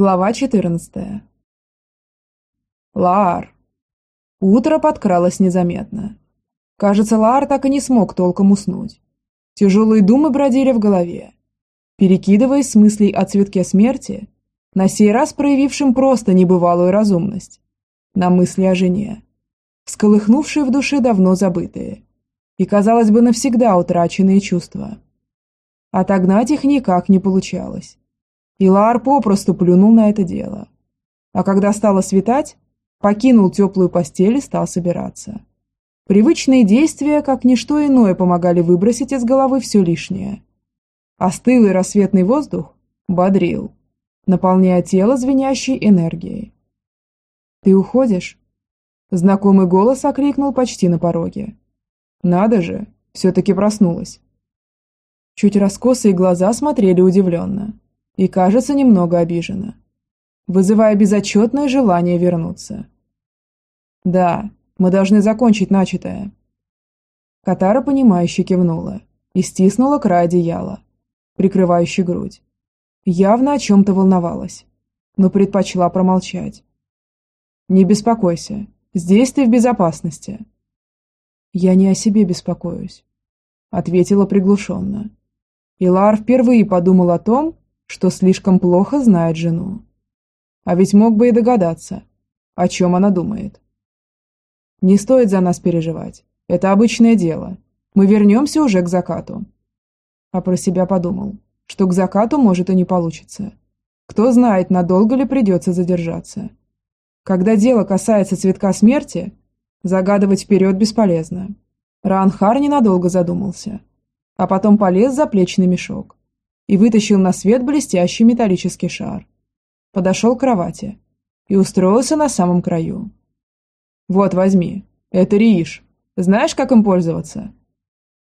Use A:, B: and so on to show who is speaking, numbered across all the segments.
A: Глава 14. Лаар. Утро подкралось незаметно. Кажется, Лаар так и не смог толком уснуть. Тяжелые думы бродили в голове, перекидываясь с мыслей о цветке смерти, на сей раз проявившим просто небывалую разумность, на мысли о жене, всколыхнувшие в душе давно забытые и, казалось бы, навсегда утраченные чувства. Отогнать их никак не получалось. Илар попросту плюнул на это дело. А когда стало светать, покинул теплую постель и стал собираться. Привычные действия, как ничто иное, помогали выбросить из головы все лишнее. Остылый рассветный воздух бодрил, наполняя тело звенящей энергией. «Ты уходишь?» Знакомый голос окрикнул почти на пороге. «Надо же, все-таки проснулась». Чуть раскосые глаза смотрели удивленно и, кажется, немного обижена, вызывая безотчетное желание вернуться. «Да, мы должны закончить начатое». Катара, понимающе кивнула и стиснула край одеяла, прикрывающий грудь. Явно о чем-то волновалась, но предпочла промолчать. «Не беспокойся, здесь ты в безопасности». «Я не о себе беспокоюсь», — ответила приглушенно. Илар впервые подумал о том, что слишком плохо знает жену. А ведь мог бы и догадаться, о чем она думает. Не стоит за нас переживать. Это обычное дело. Мы вернемся уже к закату. А про себя подумал, что к закату может и не получится. Кто знает, надолго ли придется задержаться. Когда дело касается цветка смерти, загадывать вперед бесполезно. Ранхар ненадолго задумался, а потом полез за плечный мешок и вытащил на свет блестящий металлический шар. Подошел к кровати и устроился на самом краю. «Вот, возьми. Это Рииш. Знаешь, как им пользоваться?»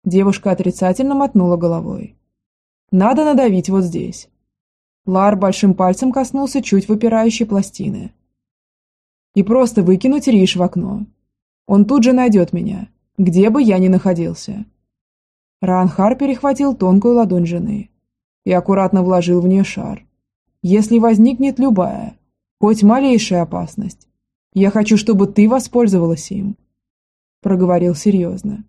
A: Девушка отрицательно мотнула головой. «Надо надавить вот здесь». Лар большим пальцем коснулся чуть выпирающей пластины. «И просто выкинуть Риш в окно. Он тут же найдет меня, где бы я ни находился». Ранхар перехватил тонкую ладонь жены и аккуратно вложил в нее шар. «Если возникнет любая, хоть малейшая опасность, я хочу, чтобы ты воспользовалась им», – проговорил серьезно,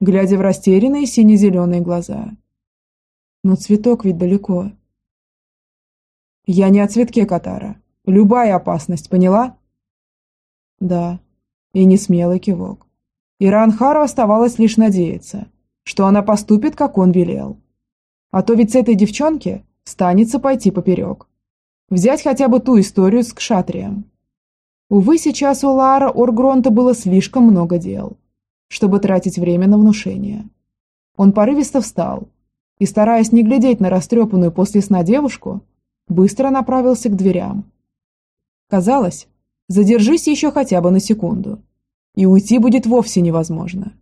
A: глядя в растерянные сине-зеленые глаза. «Но цветок ведь далеко». «Я не о цветке Катара. Любая опасность, поняла?» «Да», и несмелый кивок. Иранхару оставалось лишь надеяться, что она поступит, как он велел. А то ведь с этой девчонки станется пойти поперек. Взять хотя бы ту историю с Кшатрием. Увы, сейчас у Лара Оргронта было слишком много дел, чтобы тратить время на внушение. Он порывисто встал и, стараясь не глядеть на растрепанную после сна девушку, быстро направился к дверям. Казалось, задержись еще хотя бы на секунду, и уйти будет вовсе невозможно.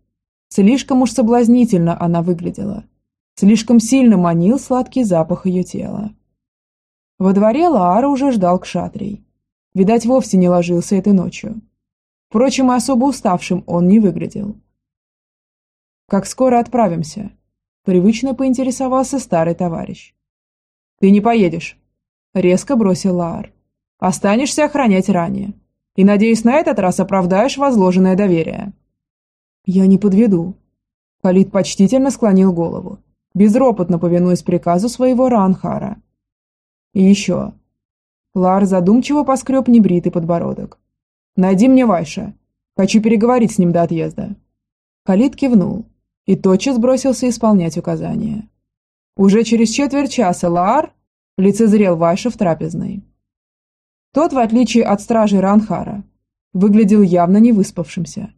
A: Слишком уж соблазнительно она выглядела – Слишком сильно манил сладкий запах ее тела. Во дворе Лаара уже ждал кшатрий. Видать, вовсе не ложился этой ночью. Впрочем, и особо уставшим он не выглядел. «Как скоро отправимся?» Привычно поинтересовался старый товарищ. «Ты не поедешь», — резко бросил Лаар. «Останешься охранять ранее. И, надеюсь, на этот раз оправдаешь возложенное доверие». «Я не подведу». Халид почтительно склонил голову безропотно повинуясь приказу своего Ранхара. И еще. Лар задумчиво поскреб небритый подбородок. «Найди мне Вайша. Хочу переговорить с ним до отъезда». Халид кивнул и тотчас бросился исполнять указания. Уже через четверть часа Лаар лицезрел Вайша в трапезной. Тот, в отличие от стражей Ранхара, выглядел явно не выспавшимся.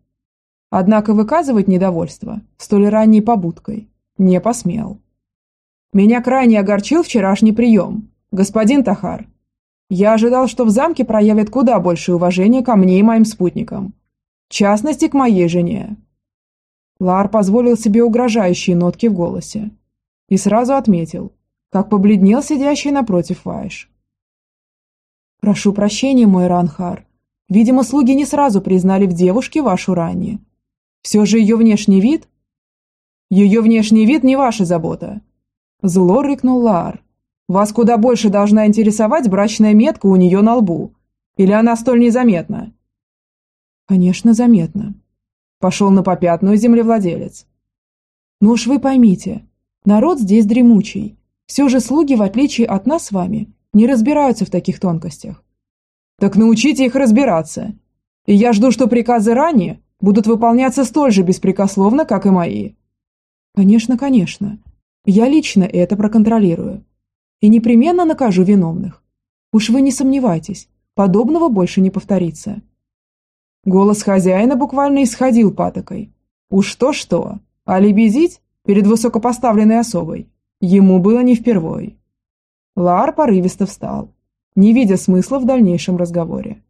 A: Однако выказывать недовольство столь ранней побудкой не посмел. Меня крайне огорчил вчерашний прием, господин Тахар. Я ожидал, что в замке проявят куда больше уважения ко мне и моим спутникам. В частности, к моей жене. Лар позволил себе угрожающие нотки в голосе. И сразу отметил, как побледнел сидящий напротив Вайш. «Прошу прощения, мой Ранхар. Видимо, слуги не сразу признали в девушке вашу ранее. Все же ее внешний вид ее внешний вид не ваша забота. Зло рыкнул Лаар Вас куда больше должна интересовать брачная метка у нее на лбу. Или она столь незаметна?» «Конечно, заметно», – пошел на попятную землевладелец. «Ну уж вы поймите, народ здесь дремучий. Все же слуги, в отличие от нас с вами, не разбираются в таких тонкостях. Так научите их разбираться. И я жду, что приказы ранее будут выполняться столь же беспрекословно, как и мои. Конечно, конечно. Я лично это проконтролирую. И непременно накажу виновных. Уж вы не сомневайтесь, подобного больше не повторится. Голос хозяина буквально исходил патокой. Уж то-что, а лебезить перед высокопоставленной особой ему было не впервой. Лар порывисто встал, не видя смысла в дальнейшем разговоре.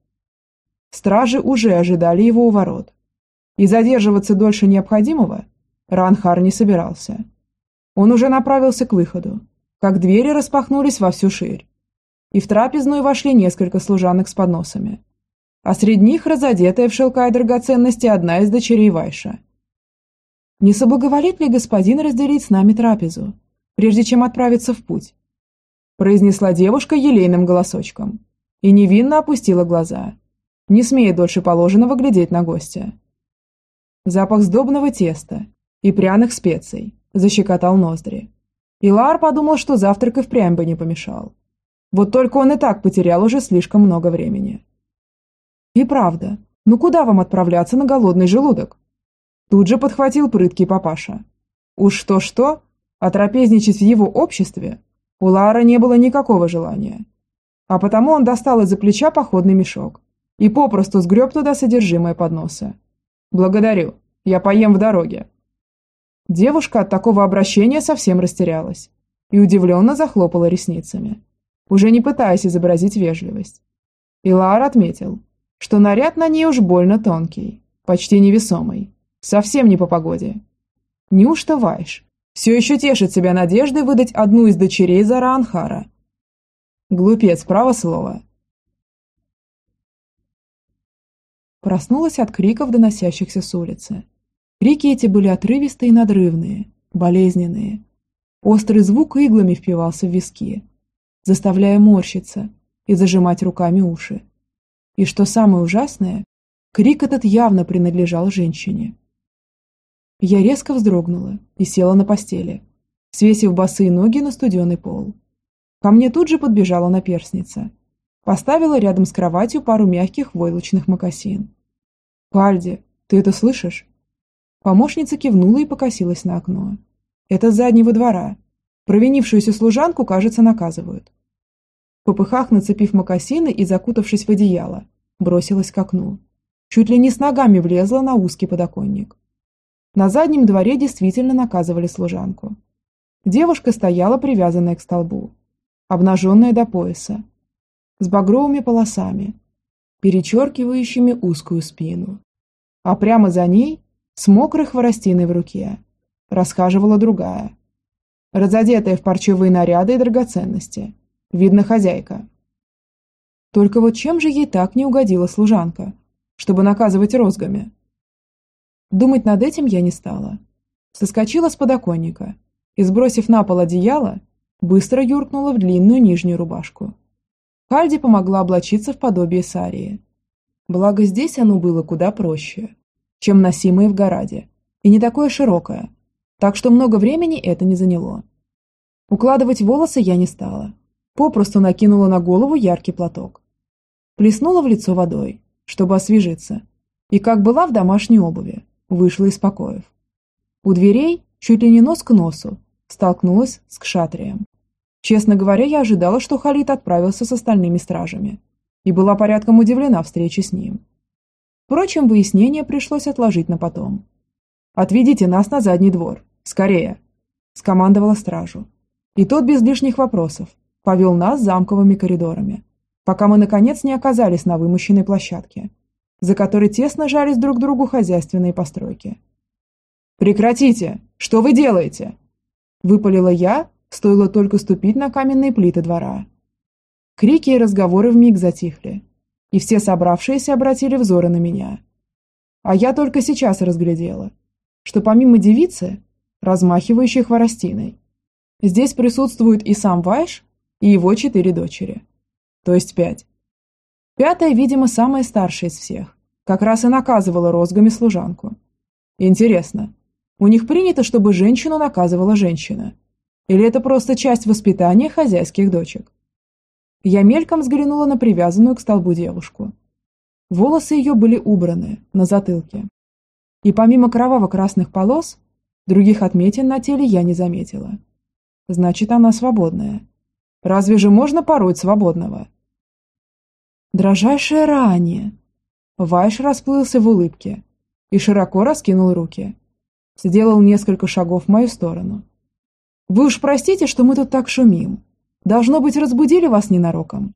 A: Стражи уже ожидали его у ворот. И задерживаться дольше необходимого Ранхар не собирался. Он уже направился к выходу, как двери распахнулись во всю ширь. И в трапезную вошли несколько служанок с подносами. А среди них разодетая в шелка и драгоценности одна из дочерей Вайша. «Не соблаговолит ли господин разделить с нами трапезу, прежде чем отправиться в путь?» произнесла девушка елейным голосочком и невинно опустила глаза, не смея дольше положенного глядеть на гостя. Запах сдобного теста и пряных специй защекотал ноздри. И Лар подумал, что завтрак и впрямь бы не помешал. Вот только он и так потерял уже слишком много времени. И правда, ну куда вам отправляться на голодный желудок? Тут же подхватил прыткий папаша. Уж что-что, а трапезничать в его обществе у Лара не было никакого желания. А потому он достал из-за плеча походный мешок и попросту сгреб туда содержимое подноса. «Благодарю, я поем в дороге». Девушка от такого обращения совсем растерялась и удивленно захлопала ресницами, уже не пытаясь изобразить вежливость. И Лар отметил, что наряд на ней уж больно тонкий, почти невесомый, совсем не по погоде. Неужто Вайш все еще тешит себя надеждой выдать одну из дочерей Зара Анхара. Глупец, право слово. Проснулась от криков, доносящихся с улицы. Крики эти были отрывистые и надрывные, болезненные. Острый звук иглами впивался в виски, заставляя морщиться и зажимать руками уши. И что самое ужасное, крик этот явно принадлежал женщине. Я резко вздрогнула и села на постели, свесив босые ноги на студеный пол. Ко мне тут же подбежала наперсница. Поставила рядом с кроватью пару мягких войлочных мокасин. «Пальди, ты это слышишь?» Помощница кивнула и покосилась на окно. «Это с заднего двора. Провинившуюся служанку, кажется, наказывают». В попыхах, нацепив мокасины и закутавшись в одеяло, бросилась к окну. Чуть ли не с ногами влезла на узкий подоконник. На заднем дворе действительно наказывали служанку. Девушка стояла привязанная к столбу, обнаженная до пояса, с багровыми полосами, перечеркивающими узкую спину. А прямо за ней, с мокрой хворостиной в руке, расхаживала другая, разодетая в парчевые наряды и драгоценности. Видно, хозяйка. Только вот чем же ей так не угодила служанка, чтобы наказывать розгами? Думать над этим я не стала. Соскочила с подоконника и, сбросив на пол одеяло, быстро юркнула в длинную нижнюю рубашку. Хальди помогла облачиться в подобие сарии. Благо здесь оно было куда проще, чем носимое в гораде, и не такое широкое, так что много времени это не заняло. Укладывать волосы я не стала, попросту накинула на голову яркий платок. Плеснула в лицо водой, чтобы освежиться, и как была в домашней обуви, вышла из покоев. У дверей, чуть ли не нос к носу, столкнулась с кшатрием. Честно говоря, я ожидала, что Халид отправился с остальными стражами, и была порядком удивлена встрече с ним. Впрочем, выяснение пришлось отложить на потом. «Отведите нас на задний двор. Скорее!» – скомандовала стражу. И тот без лишних вопросов повел нас замковыми коридорами, пока мы наконец не оказались на вымощенной площадке – за которой тесно жались друг другу хозяйственные постройки. «Прекратите! Что вы делаете?» Выпалила я, стоило только ступить на каменные плиты двора. Крики и разговоры вмиг затихли, и все собравшиеся обратили взоры на меня. А я только сейчас разглядела, что помимо девицы, размахивающей хворостиной, здесь присутствует и сам Вайш и его четыре дочери. То есть пять. Пятая, видимо, самая старшая из всех. Как раз и наказывала розгами служанку. Интересно, у них принято, чтобы женщину наказывала женщина? Или это просто часть воспитания хозяйских дочек? Я мельком взглянула на привязанную к столбу девушку. Волосы ее были убраны на затылке. И помимо кроваво-красных полос, других отметин на теле я не заметила. Значит, она свободная. Разве же можно пороть свободного? Дрожайшее ранее. Вайш расплылся в улыбке и широко раскинул руки. Сделал несколько шагов в мою сторону. «Вы уж простите, что мы тут так шумим. Должно быть, разбудили вас ненароком».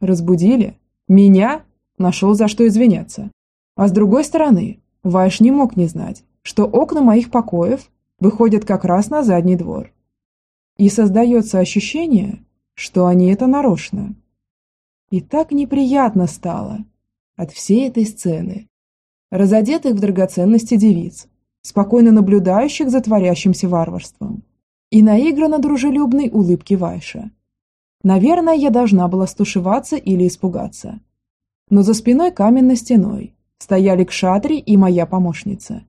A: «Разбудили? Меня?» Нашел за что извиняться. А с другой стороны, Вайш не мог не знать, что окна моих покоев выходят как раз на задний двор. И создается ощущение, что они это нарочно. И так неприятно стало от всей этой сцены. Разодетых в драгоценности девиц, спокойно наблюдающих за творящимся варварством, и наигранно дружелюбной улыбки Вайша. Наверное, я должна была стушеваться или испугаться. Но за спиной каменной стеной стояли Кшатри и моя помощница.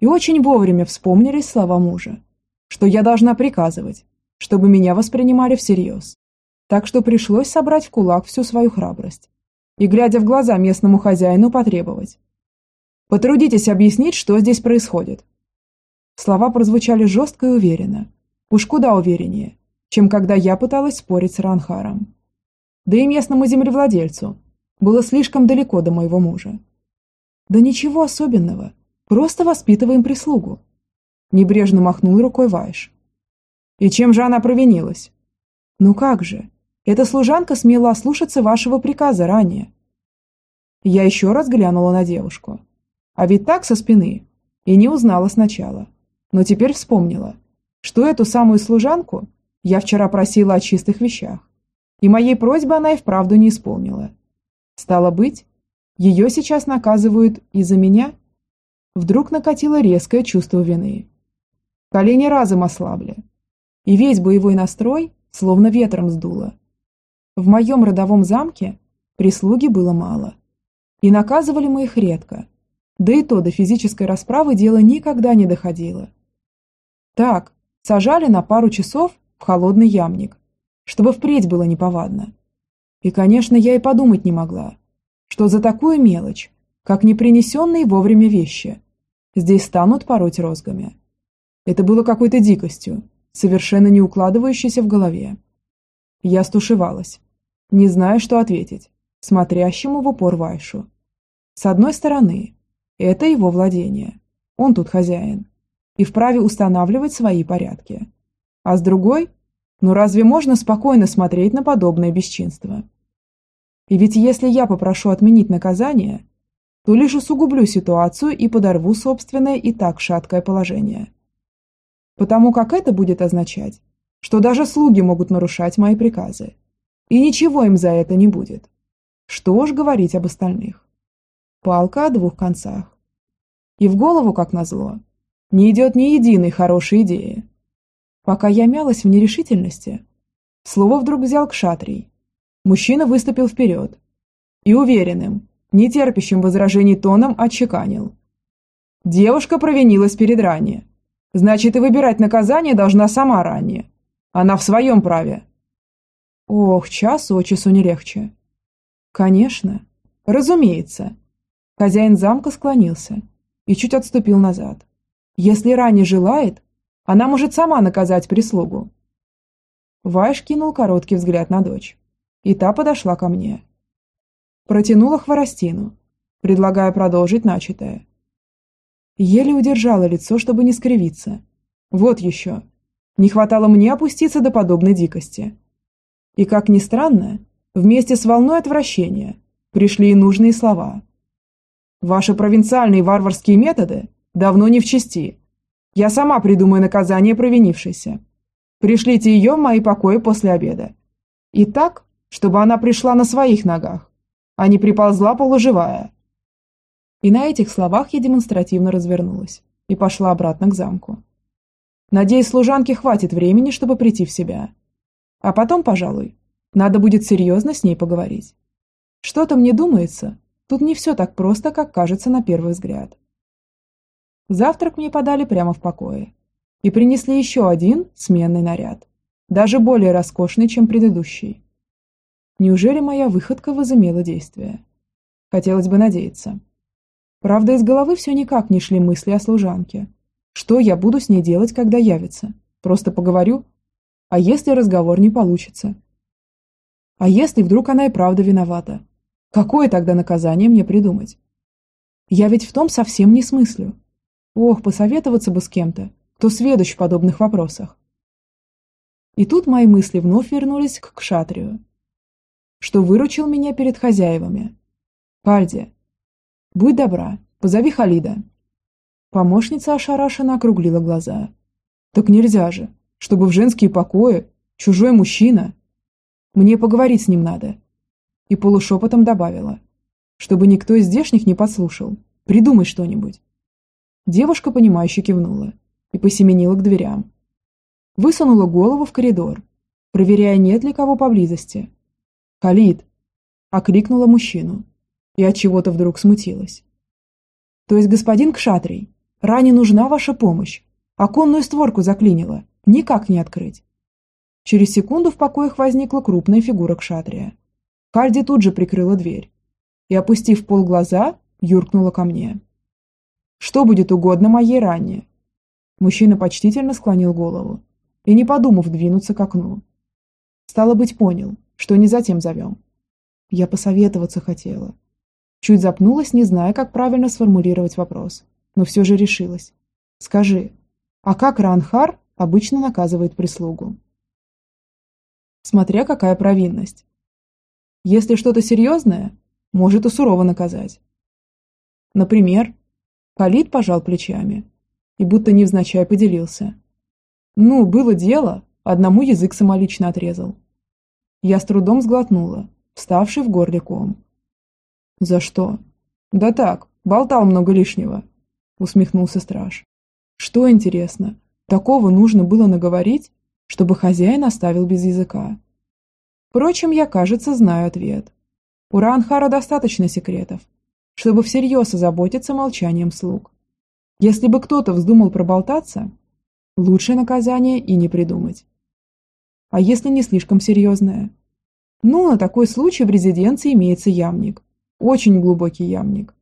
A: И очень вовремя вспомнились слова мужа, что я должна приказывать, чтобы меня воспринимали всерьез. Так что пришлось собрать в кулак всю свою храбрость и, глядя в глаза местному хозяину, потребовать. «Потрудитесь объяснить, что здесь происходит». Слова прозвучали жестко и уверенно, уж куда увереннее, чем когда я пыталась спорить с Ранхаром. Да и местному землевладельцу было слишком далеко до моего мужа. Да ничего особенного, просто воспитываем прислугу. Небрежно махнул рукой Вайш. И чем же она провинилась? Ну как же, эта служанка смела ослушаться вашего приказа ранее. Я еще раз глянула на девушку. А ведь так со спины. И не узнала сначала. Но теперь вспомнила, что эту самую служанку я вчера просила о чистых вещах. И моей просьбы она и вправду не исполнила. Стало быть, ее сейчас наказывают из-за меня? Вдруг накатило резкое чувство вины. Колени разом ослабли, и весь боевой настрой словно ветром сдуло. В моем родовом замке прислуги было мало. И наказывали мы их редко. Да и то до физической расправы дело никогда не доходило. Так, сажали на пару часов в холодный ямник, чтобы впредь было неповадно. И, конечно, я и подумать не могла, что за такую мелочь, как непринесенные вовремя вещи, здесь станут пороть розгами. Это было какой-то дикостью, совершенно не укладывающейся в голове. Я стушевалась, не зная, что ответить, смотрящему в упор Вайшу. С одной стороны, это его владение, он тут хозяин, и вправе устанавливать свои порядки. А с другой, ну разве можно спокойно смотреть на подобное бесчинство? И ведь если я попрошу отменить наказание, то лишь усугублю ситуацию и подорву собственное и так шаткое положение потому как это будет означать, что даже слуги могут нарушать мои приказы, и ничего им за это не будет. Что уж говорить об остальных. Палка о двух концах. И в голову, как назло, не идет ни единой хорошей идеи. Пока я мялась в нерешительности, слово вдруг взял к шатрий. Мужчина выступил вперед и уверенным, нетерпящим возражений тоном отчеканил. Девушка провинилась перед ранее Значит, и выбирать наказание должна сама ранее. Она в своем праве. Ох, час от часу не легче. Конечно. Разумеется. Хозяин замка склонился и чуть отступил назад. Если Рани желает, она может сама наказать прислугу. Вайш кинул короткий взгляд на дочь, и та подошла ко мне. Протянула хворостину, предлагая продолжить начатое. Еле удержала лицо, чтобы не скривиться. Вот еще. Не хватало мне опуститься до подобной дикости. И, как ни странно, вместе с волной отвращения пришли и нужные слова. Ваши провинциальные варварские методы давно не в чести. Я сама придумаю наказание провинившейся. Пришлите ее в мои покои после обеда. И так, чтобы она пришла на своих ногах, а не приползла полуживая. И на этих словах я демонстративно развернулась и пошла обратно к замку. Надеюсь, служанке хватит времени, чтобы прийти в себя. А потом, пожалуй, надо будет серьезно с ней поговорить. Что-то мне думается, тут не все так просто, как кажется на первый взгляд. Завтрак мне подали прямо в покое. И принесли еще один сменный наряд. Даже более роскошный, чем предыдущий. Неужели моя выходка возымела действие? Хотелось бы надеяться. Правда, из головы все никак не шли мысли о служанке. Что я буду с ней делать, когда явится? Просто поговорю? А если разговор не получится? А если вдруг она и правда виновата? Какое тогда наказание мне придумать? Я ведь в том совсем не смыслю. Ох, посоветоваться бы с кем-то, кто сведущ в подобных вопросах. И тут мои мысли вновь вернулись к Кшатрию, что выручил меня перед хозяевами. Пальди, будь добра, позови Халида. Помощница ошарашенно округлила глаза. Так нельзя же, чтобы в женские покои чужой мужчина. Мне поговорить с ним надо. И полушепотом добавила, чтобы никто из здешних не подслушал. Придумай что-нибудь. Девушка, понимающе кивнула и посеменила к дверям. Высунула голову в коридор, проверяя, нет ли кого поблизости. «Халид!» – окликнула мужчину и от чего то вдруг смутилась. «То есть, господин Кшатрий, ране нужна ваша помощь. Оконную створку заклинило, никак не открыть». Через секунду в покоях возникла крупная фигура Кшатрия. Харди тут же прикрыла дверь и, опустив пол глаза, юркнула ко мне. Что будет угодно моей ранее?» Мужчина почтительно склонил голову и, не подумав, двинуться к окну. Стало быть, понял, что не затем зовем. Я посоветоваться хотела. Чуть запнулась, не зная, как правильно сформулировать вопрос, но все же решилась. «Скажи, а как Ранхар обычно наказывает прислугу?» Смотря какая провинность. Если что-то серьезное, может и сурово наказать. Например, Халид пожал плечами и будто невзначай поделился. Ну, было дело, одному язык самолично отрезал. Я с трудом сглотнула, вставший в горле ком. «За что?» «Да так, болтал много лишнего», — усмехнулся страж. «Что интересно, такого нужно было наговорить, чтобы хозяин оставил без языка?» Впрочем, я, кажется, знаю ответ. У Ранхара достаточно секретов, чтобы всерьез озаботиться молчанием слуг. Если бы кто-то вздумал проболтаться, лучше наказание и не придумать. А если не слишком серьезное? Ну, на такой случай в резиденции имеется ямник. Очень глубокий ямник.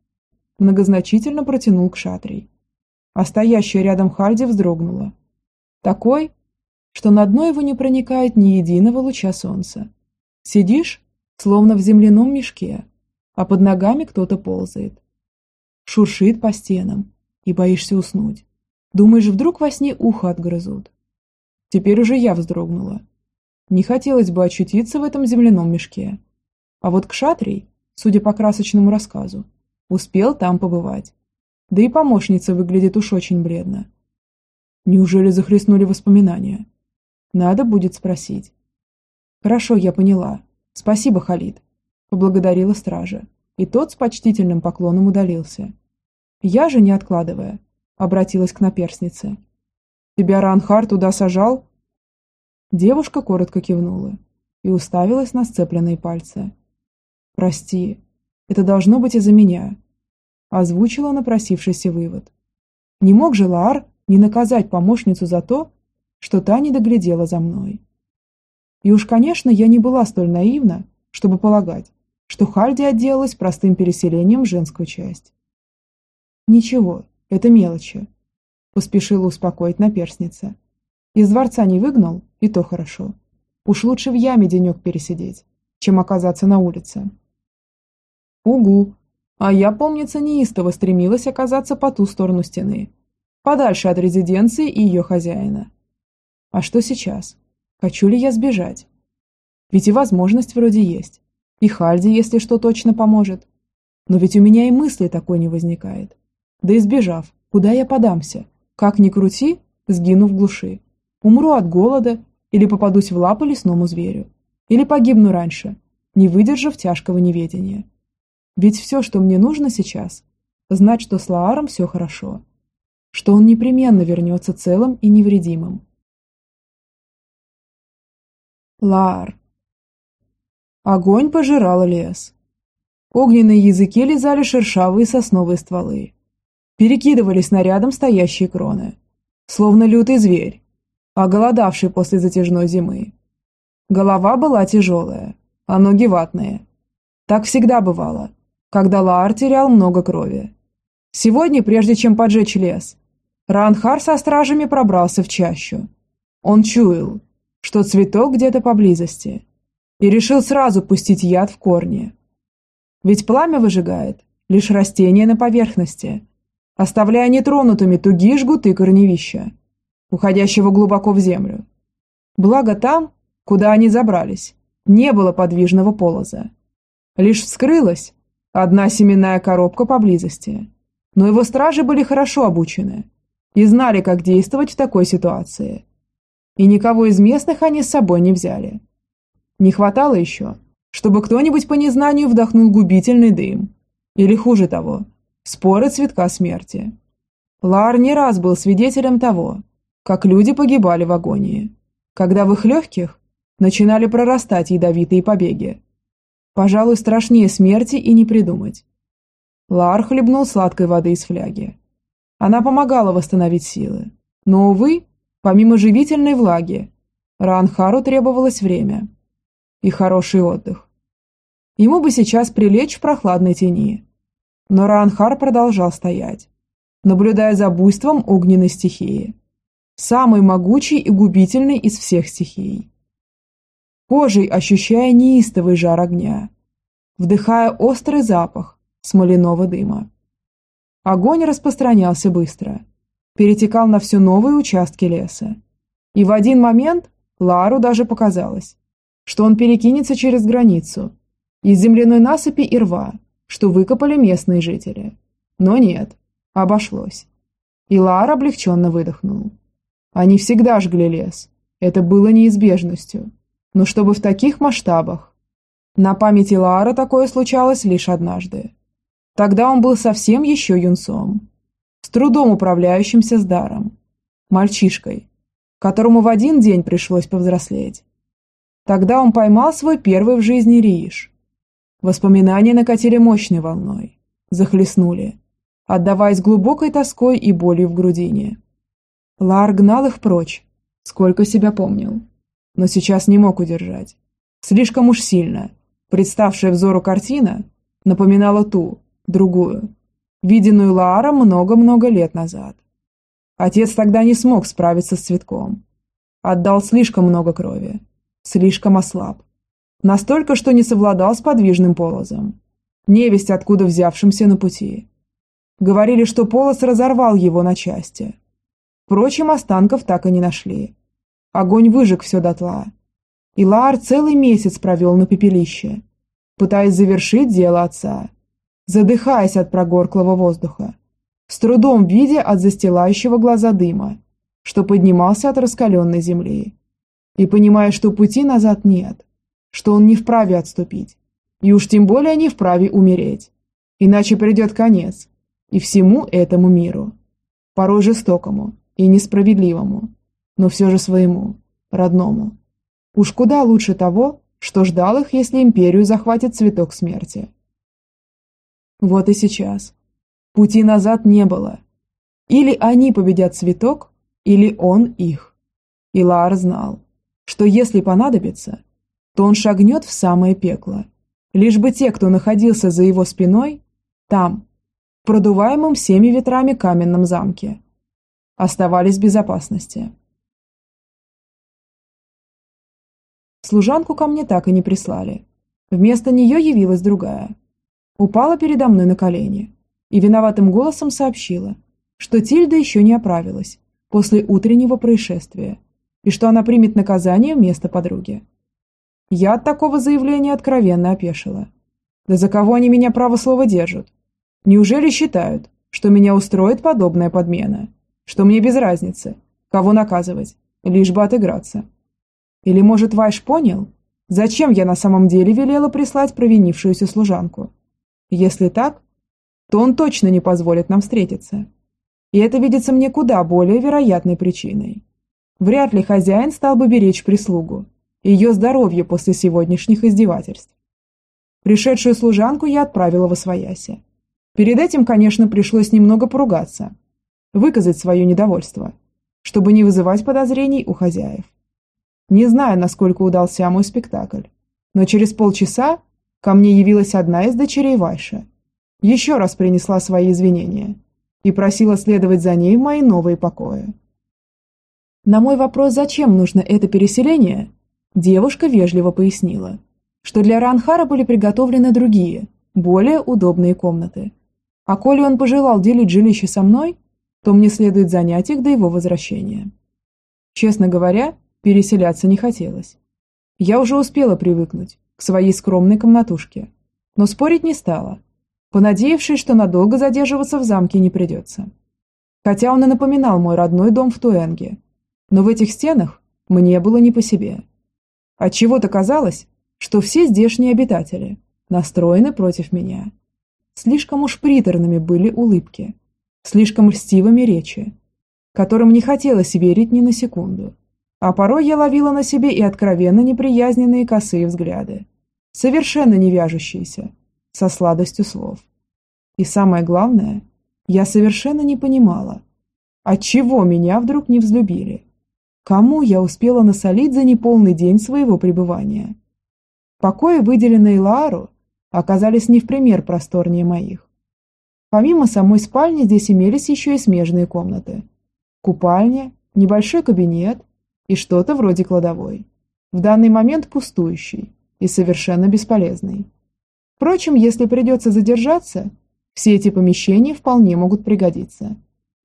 A: Многозначительно протянул к шатрий. А стоящая рядом Хальди вздрогнула. Такой, что на дно его не проникает ни единого луча солнца. Сидишь, словно в земляном мешке, а под ногами кто-то ползает. Шуршит по стенам, и боишься уснуть. Думаешь, вдруг во сне ухо отгрызут. Теперь уже я вздрогнула. Не хотелось бы очутиться в этом земляном мешке. А вот Кшатрий, судя по красочному рассказу, успел там побывать. Да и помощница выглядит уж очень бледно. Неужели захлестнули воспоминания? Надо будет спросить. Хорошо, я поняла. Спасибо, Халид поблагодарила стража, и тот с почтительным поклоном удалился. Я же, не откладывая, обратилась к наперснице. «Тебя Ранхар туда сажал?» Девушка коротко кивнула и уставилась на сцепленные пальцы. «Прости, это должно быть из-за меня», – озвучила напросившийся вывод. Не мог же Лаар не наказать помощницу за то, что та не доглядела за мной. И уж, конечно, я не была столь наивна, чтобы полагать, что Хальди отделалась простым переселением в женскую часть. «Ничего, это мелочи», – поспешила успокоить наперсница. «Из дворца не выгнал, и то хорошо. Уж лучше в яме денек пересидеть, чем оказаться на улице». «Угу. А я, помнится, неистово стремилась оказаться по ту сторону стены, подальше от резиденции и ее хозяина. А что сейчас? Хочу ли я сбежать? Ведь и возможность вроде есть. И Хальди, если что, точно поможет. Но ведь у меня и мысли такой не возникает. Да избежав, куда я подамся? Как ни крути, сгину в глуши. Умру от голода или попадусь в лапы лесному зверю. Или погибну раньше, не выдержав тяжкого неведения. Ведь все, что мне нужно сейчас, знать, что с Лааром все хорошо. Что он непременно вернется целым и невредимым. Лар. Огонь пожирал лес. Огненные языки лизали шершавые сосновые стволы. Перекидывались на рядом стоящие кроны. Словно лютый зверь, оголодавший после затяжной зимы. Голова была тяжелая, а ноги ватные. Так всегда бывало, когда Лаар терял много крови. Сегодня, прежде чем поджечь лес, Ранхар со стражами пробрался в чащу. Он чуял, что цветок где-то поблизости, и решил сразу пустить яд в корни. Ведь пламя выжигает лишь растения на поверхности, оставляя нетронутыми тугие жгуты корневища, уходящего глубоко в землю. Благо там, куда они забрались, не было подвижного полоза. Лишь вскрылась одна семенная коробка поблизости, но его стражи были хорошо обучены и знали, как действовать в такой ситуации. И никого из местных они с собой не взяли. Не хватало еще, чтобы кто-нибудь по незнанию вдохнул губительный дым. Или хуже того, споры цветка смерти. Лар не раз был свидетелем того, как люди погибали в агонии, когда в их легких начинали прорастать ядовитые побеги. Пожалуй, страшнее смерти и не придумать. Лар хлебнул сладкой воды из фляги, она помогала восстановить силы. Но, увы, помимо живительной влаги, Ранхару требовалось время и хороший отдых. Ему бы сейчас прилечь в прохладной тени. Но Ранхар продолжал стоять, наблюдая за буйством огненной стихии, самой могучей и губительной из всех стихий. Кожей ощущая неистовый жар огня, вдыхая острый запах смоляного дыма. Огонь распространялся быстро, перетекал на все новые участки леса. И в один момент Лару даже показалось, что он перекинется через границу из земляной насыпи и рва, что выкопали местные жители. Но нет, обошлось. И Лар облегченно выдохнул. Они всегда жгли лес. Это было неизбежностью. Но чтобы в таких масштабах. На памяти Лара такое случалось лишь однажды. Тогда он был совсем еще юнцом, с трудом управляющимся с даром, мальчишкой, которому в один день пришлось повзрослеть. Тогда он поймал свой первый в жизни риш. Воспоминания накатили мощной волной, захлестнули, отдаваясь глубокой тоской и болью в грудине. Лар гнал их прочь, сколько себя помнил, но сейчас не мог удержать. Слишком уж сильно, представшая взору картина, напоминала ту, другую, виденную Лааром много-много лет назад. Отец тогда не смог справиться с цветком. Отдал слишком много крови, слишком ослаб. Настолько, что не совладал с подвижным полозом. Невесть, откуда взявшимся на пути. Говорили, что полос разорвал его на части. Впрочем, останков так и не нашли. Огонь выжег все дотла. И Лаар целый месяц провел на пепелище, пытаясь завершить дело отца задыхаясь от прогорклого воздуха, с трудом видя от застилающего глаза дыма, что поднимался от раскаленной земли, и понимая, что пути назад нет, что он не вправе отступить, и уж тем более не вправе умереть, иначе придет конец и всему этому миру, порой жестокому и несправедливому, но все же своему, родному. Уж куда лучше того, что ждал их, если империю захватит цветок смерти. Вот и сейчас. Пути назад не было. Или они победят цветок, или он их. И Лар знал, что если понадобится, то он шагнет в самое пекло. Лишь бы те, кто находился за его спиной, там, в продуваемом всеми ветрами каменном замке, оставались в безопасности. Служанку ко мне так и не прислали. Вместо нее явилась другая – упала передо мной на колени и виноватым голосом сообщила, что Тильда еще не оправилась после утреннего происшествия и что она примет наказание вместо подруги. Я от такого заявления откровенно опешила. Да за кого они меня право слова держат? Неужели считают, что меня устроит подобная подмена? Что мне без разницы, кого наказывать, лишь бы отыграться? Или, может, Вайш понял, зачем я на самом деле велела прислать провинившуюся служанку? Если так, то он точно не позволит нам встретиться. И это видится мне куда более вероятной причиной. Вряд ли хозяин стал бы беречь прислугу ее здоровье после сегодняшних издевательств. Пришедшую служанку я отправила в освояси. Перед этим, конечно, пришлось немного поругаться, выказать свое недовольство, чтобы не вызывать подозрений у хозяев. Не знаю, насколько удался мой спектакль, но через полчаса ко мне явилась одна из дочерей Вайши. Еще раз принесла свои извинения и просила следовать за ней в мои новые покои. На мой вопрос, зачем нужно это переселение, девушка вежливо пояснила, что для Ранхара были приготовлены другие, более удобные комнаты. А коли он пожелал делить жилище со мной, то мне следует занять их до его возвращения. Честно говоря, переселяться не хотелось. Я уже успела привыкнуть к своей скромной комнатушке, но спорить не стала, понадеявшись, что надолго задерживаться в замке не придется. Хотя он и напоминал мой родной дом в Туэнге, но в этих стенах мне было не по себе. Отчего-то казалось, что все здешние обитатели настроены против меня. Слишком уж приторными были улыбки, слишком льстивыми речи, которым не хотелось верить ни на секунду. А порой я ловила на себе и откровенно неприязненные косые взгляды, совершенно не вяжущиеся со сладостью слов. И самое главное, я совершенно не понимала, отчего меня вдруг не взлюбили. Кому я успела насолить за неполный день своего пребывания? Покои, выделенные Лару, оказались не в пример просторнее моих. Помимо самой спальни здесь имелись еще и смежные комнаты. Купальня, небольшой кабинет и что-то вроде кладовой. В данный момент пустующий и совершенно бесполезный. Впрочем, если придется задержаться, все эти помещения вполне могут пригодиться.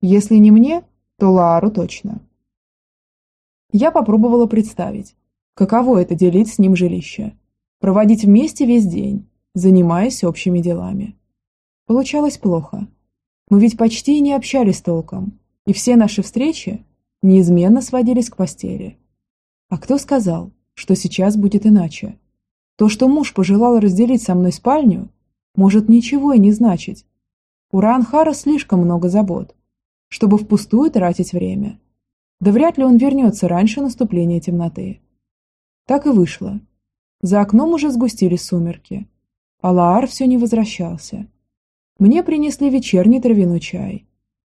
A: Если не мне, то Лару точно. Я попробовала представить, каково это делить с ним жилище. Проводить вместе весь день, занимаясь общими делами. Получалось плохо. Мы ведь почти не общались толком, и все наши встречи неизменно сводились к постели. А кто сказал, что сейчас будет иначе? То, что муж пожелал разделить со мной спальню, может ничего и не значить. У Ранхара слишком много забот, чтобы впустую тратить время. Да вряд ли он вернется раньше наступления темноты. Так и вышло. За окном уже сгустились сумерки, а Лаар все не возвращался. Мне принесли вечерний травяной чай,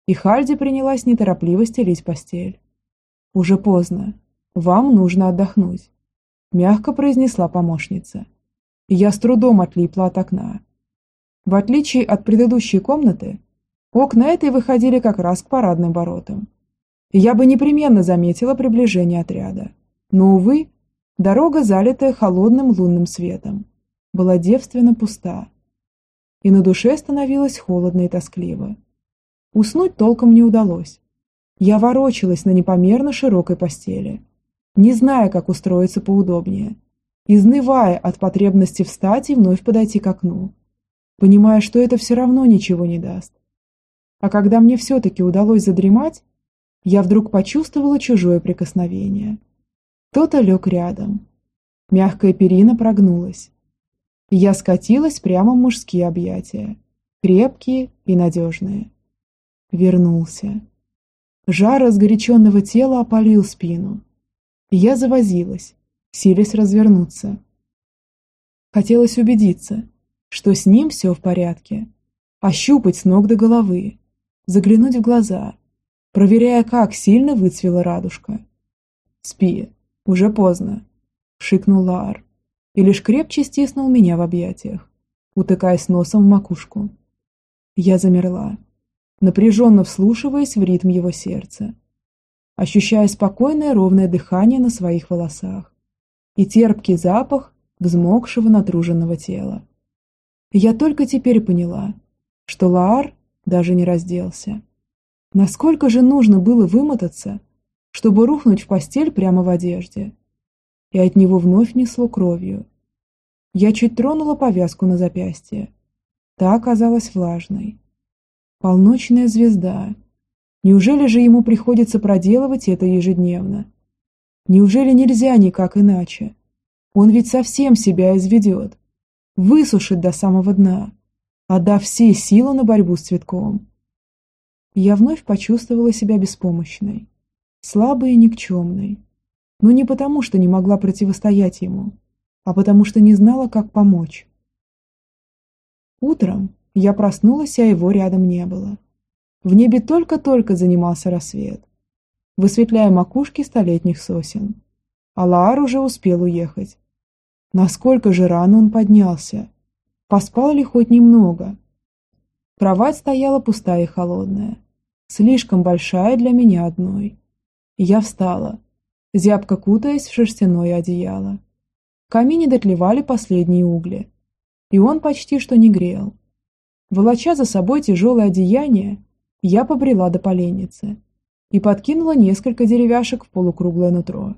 A: и Хальди принялась неторопливо стелить постель. «Уже поздно. Вам нужно отдохнуть», – мягко произнесла помощница. я с трудом отлипла от окна. В отличие от предыдущей комнаты, окна этой выходили как раз к парадным воротам я бы непременно заметила приближение отряда. Но, увы, дорога, залитая холодным лунным светом, была девственно пуста. И на душе становилось холодно и тоскливо. Уснуть толком не удалось. Я ворочалась на непомерно широкой постели, не зная, как устроиться поудобнее, изнывая от потребности встать и вновь подойти к окну, понимая, что это все равно ничего не даст. А когда мне все-таки удалось задремать, я вдруг почувствовала чужое прикосновение. Кто-то лег рядом. Мягкая перина прогнулась. Я скатилась прямо в мужские объятия, крепкие и надежные. Вернулся. Жар разгоряченного тела опалил спину. Я завозилась, силясь развернуться. Хотелось убедиться, что с ним все в порядке, ощупать с ног до головы, заглянуть в глаза – проверяя, как сильно выцвела радужка. «Спи, уже поздно», — шикнул Лаар, и лишь крепче стиснул меня в объятиях, утыкаясь носом в макушку. Я замерла, напряженно вслушиваясь в ритм его сердца, ощущая спокойное ровное дыхание на своих волосах и терпкий запах взмокшего натруженного тела. Я только теперь поняла, что Лаар даже не разделся. Насколько же нужно было вымотаться, чтобы рухнуть в постель прямо в одежде? И от него вновь несло кровью. Я чуть тронула повязку на запястье. Та оказалась влажной. Полночная звезда. Неужели же ему приходится проделывать это ежедневно? Неужели нельзя никак иначе? Он ведь совсем себя изведет. Высушит до самого дна, отдав все силы на борьбу с цветком я вновь почувствовала себя беспомощной, слабой и никчемной. Но не потому, что не могла противостоять ему, а потому что не знала, как помочь. Утром я проснулась, а его рядом не было. В небе только-только занимался рассвет, высветляя макушки столетних сосен. А Лаар уже успел уехать. Насколько же рано он поднялся? Поспал ли хоть немного? Кровать стояла пустая и холодная, слишком большая для меня одной. Я встала, зябко кутаясь в шерстяное одеяло. В камине дотлевали последние угли, и он почти что не грел. Волоча за собой тяжелое одеяние, я побрела до поленницы и подкинула несколько деревяшек в полукруглое нутро,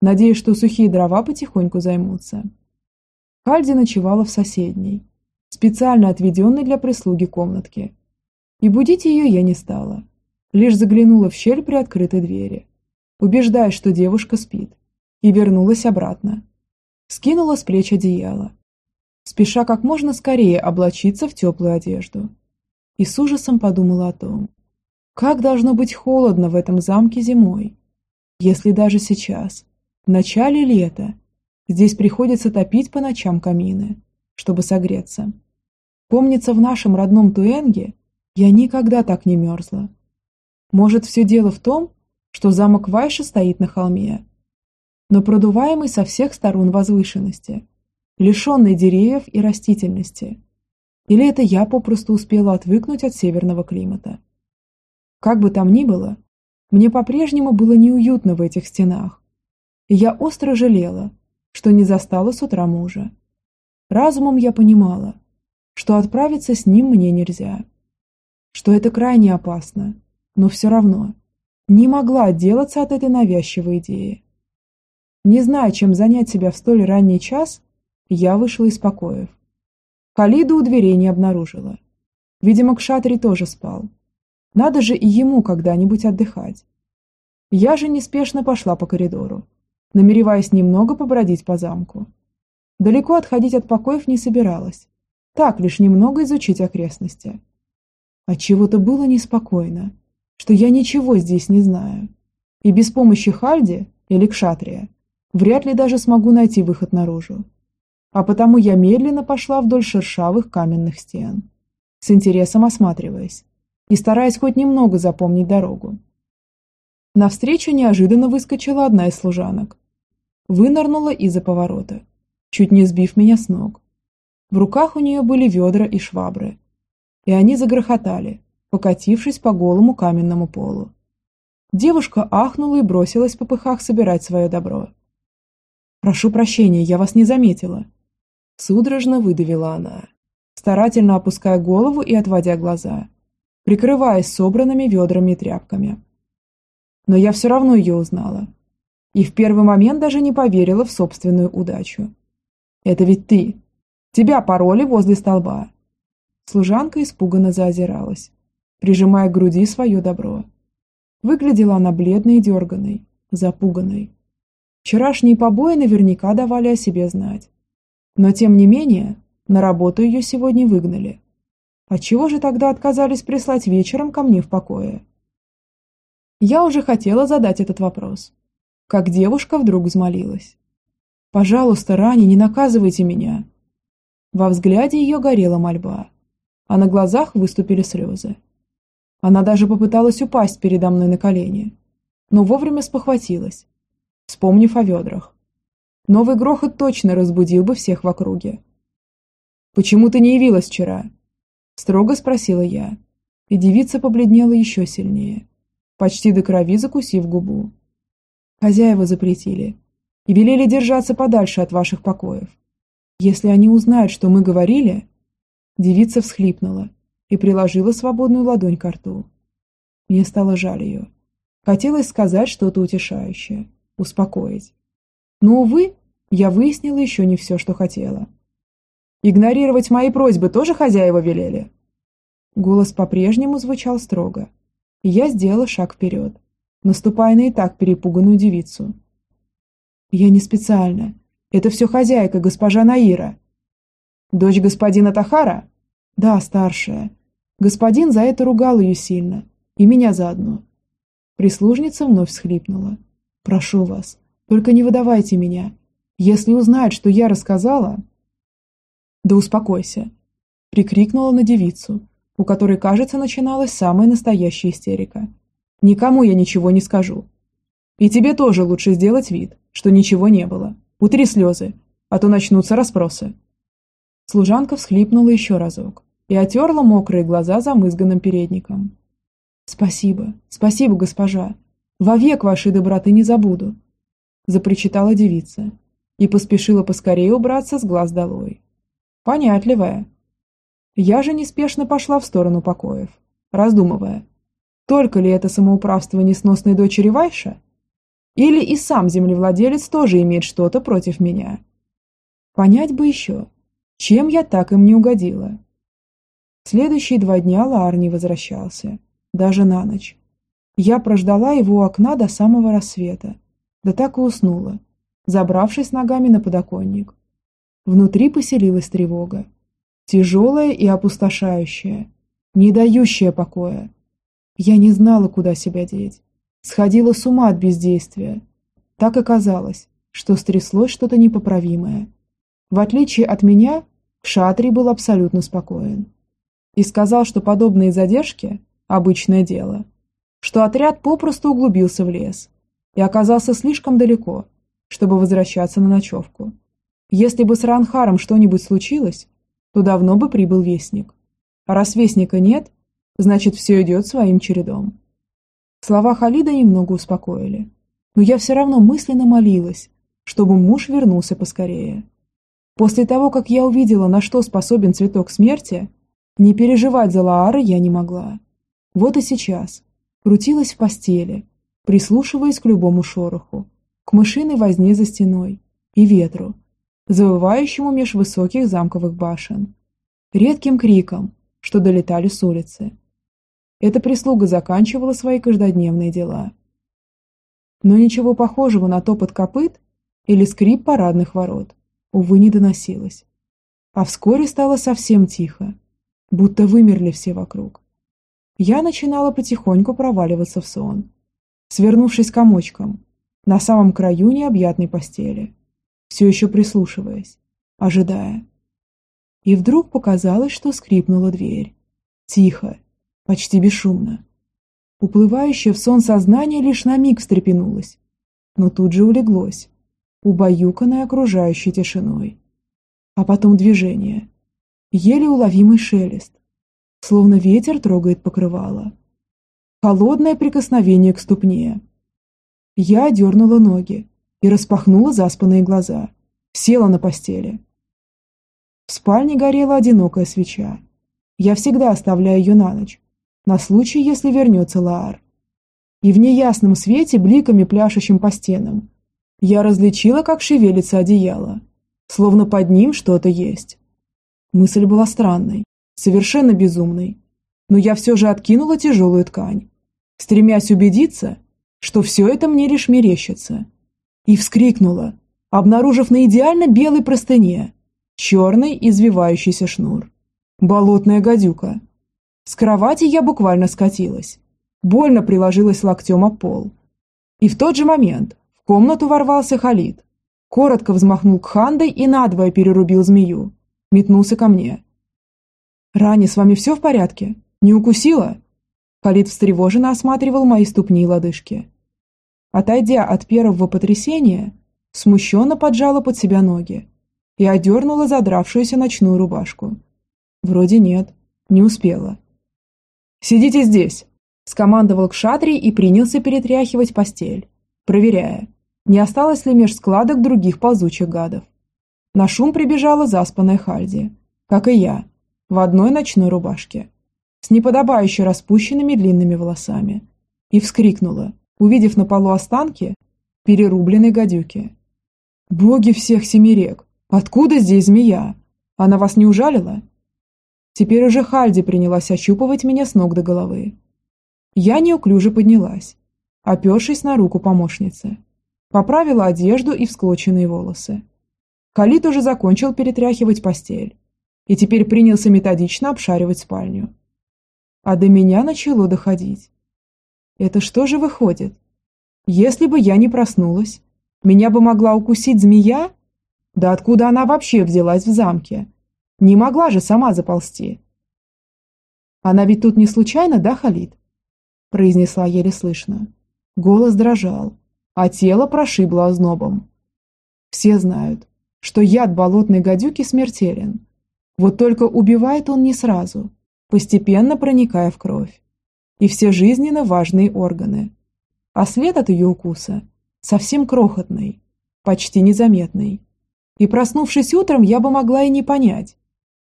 A: надеясь, что сухие дрова потихоньку займутся. Хальди ночевала в соседней, специально отведенной для прислуги комнатке, и будить ее я не стала, лишь заглянула в щель при открытой двери, убеждаясь, что девушка спит, и вернулась обратно. Скинула с плеч одеяло спеша как можно скорее облачиться в теплую одежду. И с ужасом подумала о том, как должно быть холодно в этом замке зимой, если даже сейчас, в начале лета, здесь приходится топить по ночам камины, чтобы согреться. Помнится, в нашем родном Туэнге я никогда так не мерзла. Может, все дело в том, что замок Вайша стоит на холме, но продуваемый со всех сторон возвышенности – лишенной деревьев и растительности. Или это я попросту успела отвыкнуть от северного климата. Как бы там ни было, мне по-прежнему было неуютно в этих стенах. И я остро жалела, что не застала с утра мужа. Разумом я понимала, что отправиться с ним мне нельзя. Что это крайне опасно, но все равно не могла отделаться от этой навязчивой идеи. Не зная, чем занять себя в столь ранний час, я вышла из покоев. Халиду у дверей не обнаружила. Видимо, Кшатри тоже спал. Надо же и ему когда-нибудь отдыхать. Я же неспешно пошла по коридору, намереваясь немного побродить по замку. Далеко отходить от покоев не собиралась. Так, лишь немного изучить окрестности. От чего то было неспокойно, что я ничего здесь не знаю. И без помощи Хальди или Кшатрия вряд ли даже смогу найти выход наружу а потому я медленно пошла вдоль шершавых каменных стен, с интересом осматриваясь и стараясь хоть немного запомнить дорогу. Навстречу неожиданно выскочила одна из служанок. Вынырнула из-за поворота, чуть не сбив меня с ног. В руках у нее были ведра и швабры, и они загрохотали, покатившись по голому каменному полу. Девушка ахнула и бросилась по пыхах собирать свое добро. «Прошу прощения, я вас не заметила», Судорожно выдавила она, старательно опуская голову и отводя глаза, прикрываясь собранными ведрами и тряпками. Но я все равно ее узнала. И в первый момент даже не поверила в собственную удачу. «Это ведь ты! Тебя пороли возле столба!» Служанка испуганно заозиралась, прижимая к груди свое добро. Выглядела она бледной и дерганой, запуганной. Вчерашние побои наверняка давали о себе знать. Но тем не менее, на работу ее сегодня выгнали. А чего же тогда отказались прислать вечером ко мне в покое? Я уже хотела задать этот вопрос, как девушка вдруг взмолилась. «Пожалуйста, Рани, не наказывайте меня!» Во взгляде ее горела мольба, а на глазах выступили слезы. Она даже попыталась упасть передо мной на колени, но вовремя спохватилась, вспомнив о ведрах. Новый грохот точно разбудил бы всех в округе. «Почему ты не явилась вчера?» Строго спросила я, и девица побледнела еще сильнее, почти до крови закусив губу. Хозяева запретили и велели держаться подальше от ваших покоев. Если они узнают, что мы говорили...» Девица всхлипнула и приложила свободную ладонь к рту. Мне стало жаль ее. Хотелось сказать что-то утешающее, успокоить. Но, увы, я выяснила еще не все, что хотела. «Игнорировать мои просьбы тоже хозяева велели?» Голос по-прежнему звучал строго, я сделала шаг вперед, наступая на и так перепуганную девицу. «Я не специально. Это все хозяйка, госпожа Наира». «Дочь господина Тахара?» «Да, старшая. Господин за это ругал ее сильно, и меня заодно». Прислужница вновь всхлипнула. «Прошу вас, Только не выдавайте меня. Если узнают, что я рассказала...» «Да успокойся!» Прикрикнула на девицу, у которой, кажется, начиналась самая настоящая истерика. «Никому я ничего не скажу. И тебе тоже лучше сделать вид, что ничего не было. Утри слезы, а то начнутся расспросы». Служанка всхлипнула еще разок и отерла мокрые глаза замызганным передником. «Спасибо, спасибо, госпожа. Вовек вашей доброты не забуду», – запричитала девица и поспешила поскорее убраться с глаз долой. «Понятливая». Я же неспешно пошла в сторону покоев, раздумывая, только ли это самоуправство несносной дочери Вайша, или и сам землевладелец тоже имеет что-то против меня. Понять бы еще, чем я так им не угодила? Следующие два дня Лаар не возвращался, даже на ночь. Я прождала его у окна до самого рассвета, да так и уснула, забравшись ногами на подоконник. Внутри поселилась тревога, тяжелая и опустошающая, не дающая покоя. Я не знала, куда себя деть, сходила с ума от бездействия. Так оказалось, что стряслось что-то непоправимое – в отличие от меня, Кшатри был абсолютно спокоен. И сказал, что подобные задержки – обычное дело. Что отряд попросту углубился в лес и оказался слишком далеко, чтобы возвращаться на ночевку. Если бы с Ранхаром что-нибудь случилось, то давно бы прибыл вестник. А раз вестника нет, значит все идет своим чередом. Слова Халида немного успокоили, но я все равно мысленно молилась, чтобы муж вернулся поскорее. После того, как я увидела, на что способен цветок смерти, не переживать за Лаара я не могла. Вот и сейчас. Крутилась в постели, прислушиваясь к любому шороху, к мышиной возне за стеной и ветру, завывающему меж высоких замковых башен, редким криком, что долетали с улицы. Эта прислуга заканчивала свои каждодневные дела. Но ничего похожего на топот копыт или скрип парадных ворот увы, не доносилось. А вскоре стало совсем тихо, будто вымерли все вокруг. Я начинала потихоньку проваливаться в сон, свернувшись комочком на самом краю необъятной постели, все еще прислушиваясь, ожидая. И вдруг показалось, что скрипнула дверь. Тихо, почти бесшумно. Уплывающее в сон сознание лишь на миг встрепенулось, но тут же улеглось, убаюканной окружающей тишиной. А потом движение. Еле уловимый шелест, словно ветер трогает покрывало. Холодное прикосновение к ступне. Я дернула ноги и распахнула заспанные глаза. Села на постели. В спальне горела одинокая свеча. Я всегда оставляю ее на ночь, на случай, если вернется Лаар. И в неясном свете, бликами пляшущим по стенам, я различила, как шевелится одеяло, словно под ним что-то есть. Мысль была странной, совершенно безумной, но я все же откинула тяжелую ткань, стремясь убедиться, что все это мне лишь мерещится, и вскрикнула, обнаружив на идеально белой простыне черный извивающийся шнур. Болотная гадюка. С кровати я буквально скатилась, больно приложилась локтем о пол. И в тот же момент комнату ворвался Халид. Коротко взмахнул кхандой и надвое перерубил змею. Метнулся ко мне. «Рани, с вами все в порядке? Не укусила?» Халид встревоженно осматривал мои ступни и лодыжки. Отойдя от первого потрясения, смущенно поджала под себя ноги и одернула задравшуюся ночную рубашку. Вроде нет, не успела. «Сидите здесь!» – скомандовал Кшатри и принялся перетряхивать постель, проверяя, не осталось ли меж складок других ползучих гадов. На шум прибежала заспанная Хальди, как и я, в одной ночной рубашке, с неподобающе распущенными длинными волосами, и вскрикнула, увидев на полу останки перерубленной гадюки. «Боги всех семи рек! Откуда здесь змея? Она вас не ужалила?» Теперь уже Хальди принялась ощупывать меня с ног до головы. Я неуклюже поднялась, опершись на руку помощницы. Поправила одежду и всклоченные волосы. Калит уже закончил перетряхивать постель и теперь принялся методично обшаривать спальню. А до меня начало доходить. Это что же выходит? Если бы я не проснулась, Меня бы могла укусить змея? Да откуда она вообще взялась в замке? Не могла же сама заползти. Она ведь тут не случайно, да, Халид? Произнесла еле слышно. Голос дрожал, а тело прошибло ознобом. Все знают, что яд болотной гадюки смертелен. Вот только убивает он не сразу, постепенно проникая в кровь. И все жизненно важные органы. А след от ее укуса совсем крохотный, почти незаметный. И проснувшись утром, я бы могла и не понять,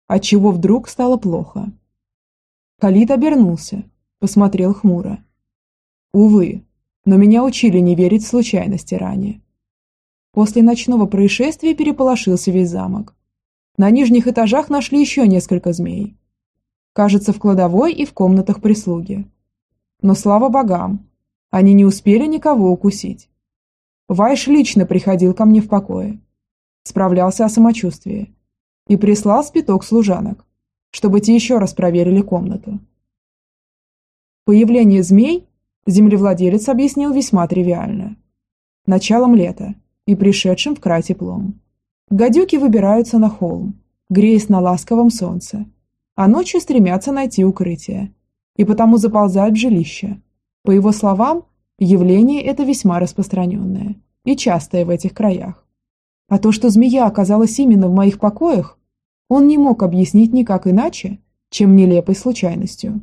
A: отчего вдруг стало плохо. Халид обернулся, посмотрел хмуро. Увы, но меня учили не верить в случайности ранее. После ночного происшествия переполошился весь замок. На нижних этажах нашли еще несколько змей. Кажется, в кладовой и в комнатах прислуги. Но слава богам, они не успели никого укусить. Вайш лично приходил ко мне в покое, справлялся о самочувствии и прислал спиток служанок, чтобы те еще раз проверили комнату. Появление змей землевладелец объяснил весьма тривиально. Началом лета и пришедшим в край теплом. Гадюки выбираются на холм, греясь на ласковом солнце, а ночью стремятся найти укрытие, и потому заползают в жилище. По его словам, явление это весьма распространенное и частое в этих краях. А то, что змея оказалась именно в моих покоях, он не мог объяснить никак иначе, чем нелепой случайностью.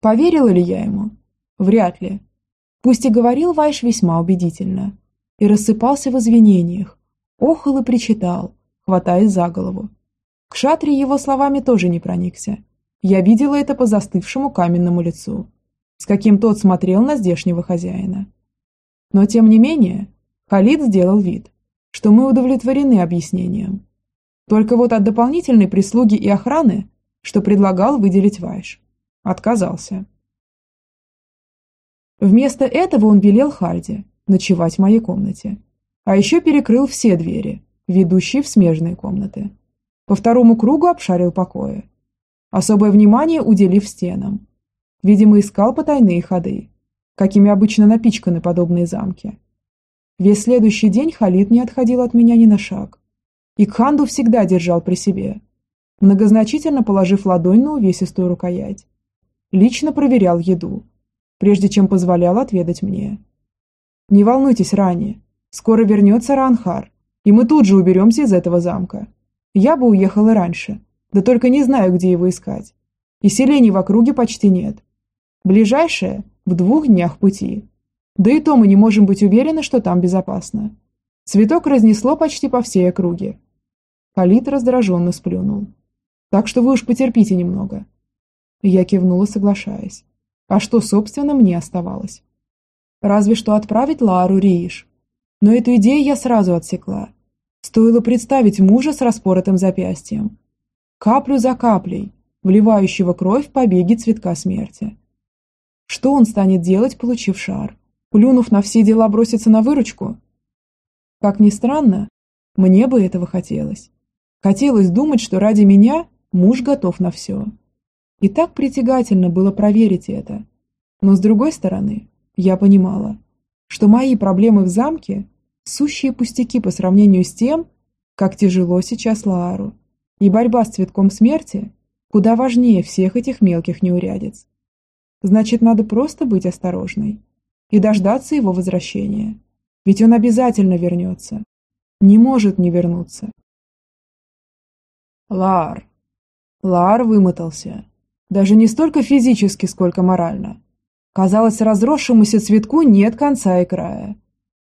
A: Поверила ли я ему? Вряд ли. Пусть и говорил Вайш весьма убедительно – и рассыпался в извинениях, охал и причитал, хватаясь за голову. К шатре его словами тоже не проникся. Я видела это по застывшему каменному лицу, с каким тот смотрел на здешнего хозяина. Но тем не менее, Халид сделал вид, что мы удовлетворены объяснением. Только вот от дополнительной прислуги и охраны, что предлагал выделить Вайш, отказался. Вместо этого он велел Хальде ночевать в моей комнате. А еще перекрыл все двери, ведущие в смежные комнаты. По второму кругу обшарил покои. Особое внимание уделив стенам. Видимо, искал потайные ходы, какими обычно напичканы подобные замки. Весь следующий день Халид не отходил от меня ни на шаг. И Кханду всегда держал при себе, многозначительно положив ладонь на увесистую рукоять. Лично проверял еду, прежде чем позволял отведать мне. Не волнуйтесь ранее. Скоро вернется Ранхар, и мы тут же уберемся из этого замка. Я бы уехала раньше, да только не знаю, где его искать. И селений в округе почти нет. Ближайшее – в двух днях пути. Да и то мы не можем быть уверены, что там безопасно. Цветок разнесло почти по всей округе. Халид раздраженно сплюнул. Так что вы уж потерпите немного. Я кивнула, соглашаясь. А что, собственно, мне оставалось? Разве что отправить Лару Риш. Но эту идею я сразу отсекла. Стоило представить мужа с распоротым запястьем. Каплю за каплей, вливающего кровь в побеги цветка смерти. Что он станет делать, получив шар? Плюнув на все дела, броситься на выручку? Как ни странно, мне бы этого хотелось. Хотелось думать, что ради меня муж готов на все. И так притягательно было проверить это. Но с другой стороны, я понимала, что мои проблемы в замке – сущие пустяки по сравнению с тем, как тяжело сейчас Лаару, и борьба с цветком смерти куда важнее всех этих мелких неурядиц. Значит, надо просто быть осторожной и дождаться его возвращения, ведь он обязательно вернется, не может не вернуться. Лар. Лар вымотался, даже не столько физически, сколько морально. Казалось, разросшемуся цветку нет конца и края.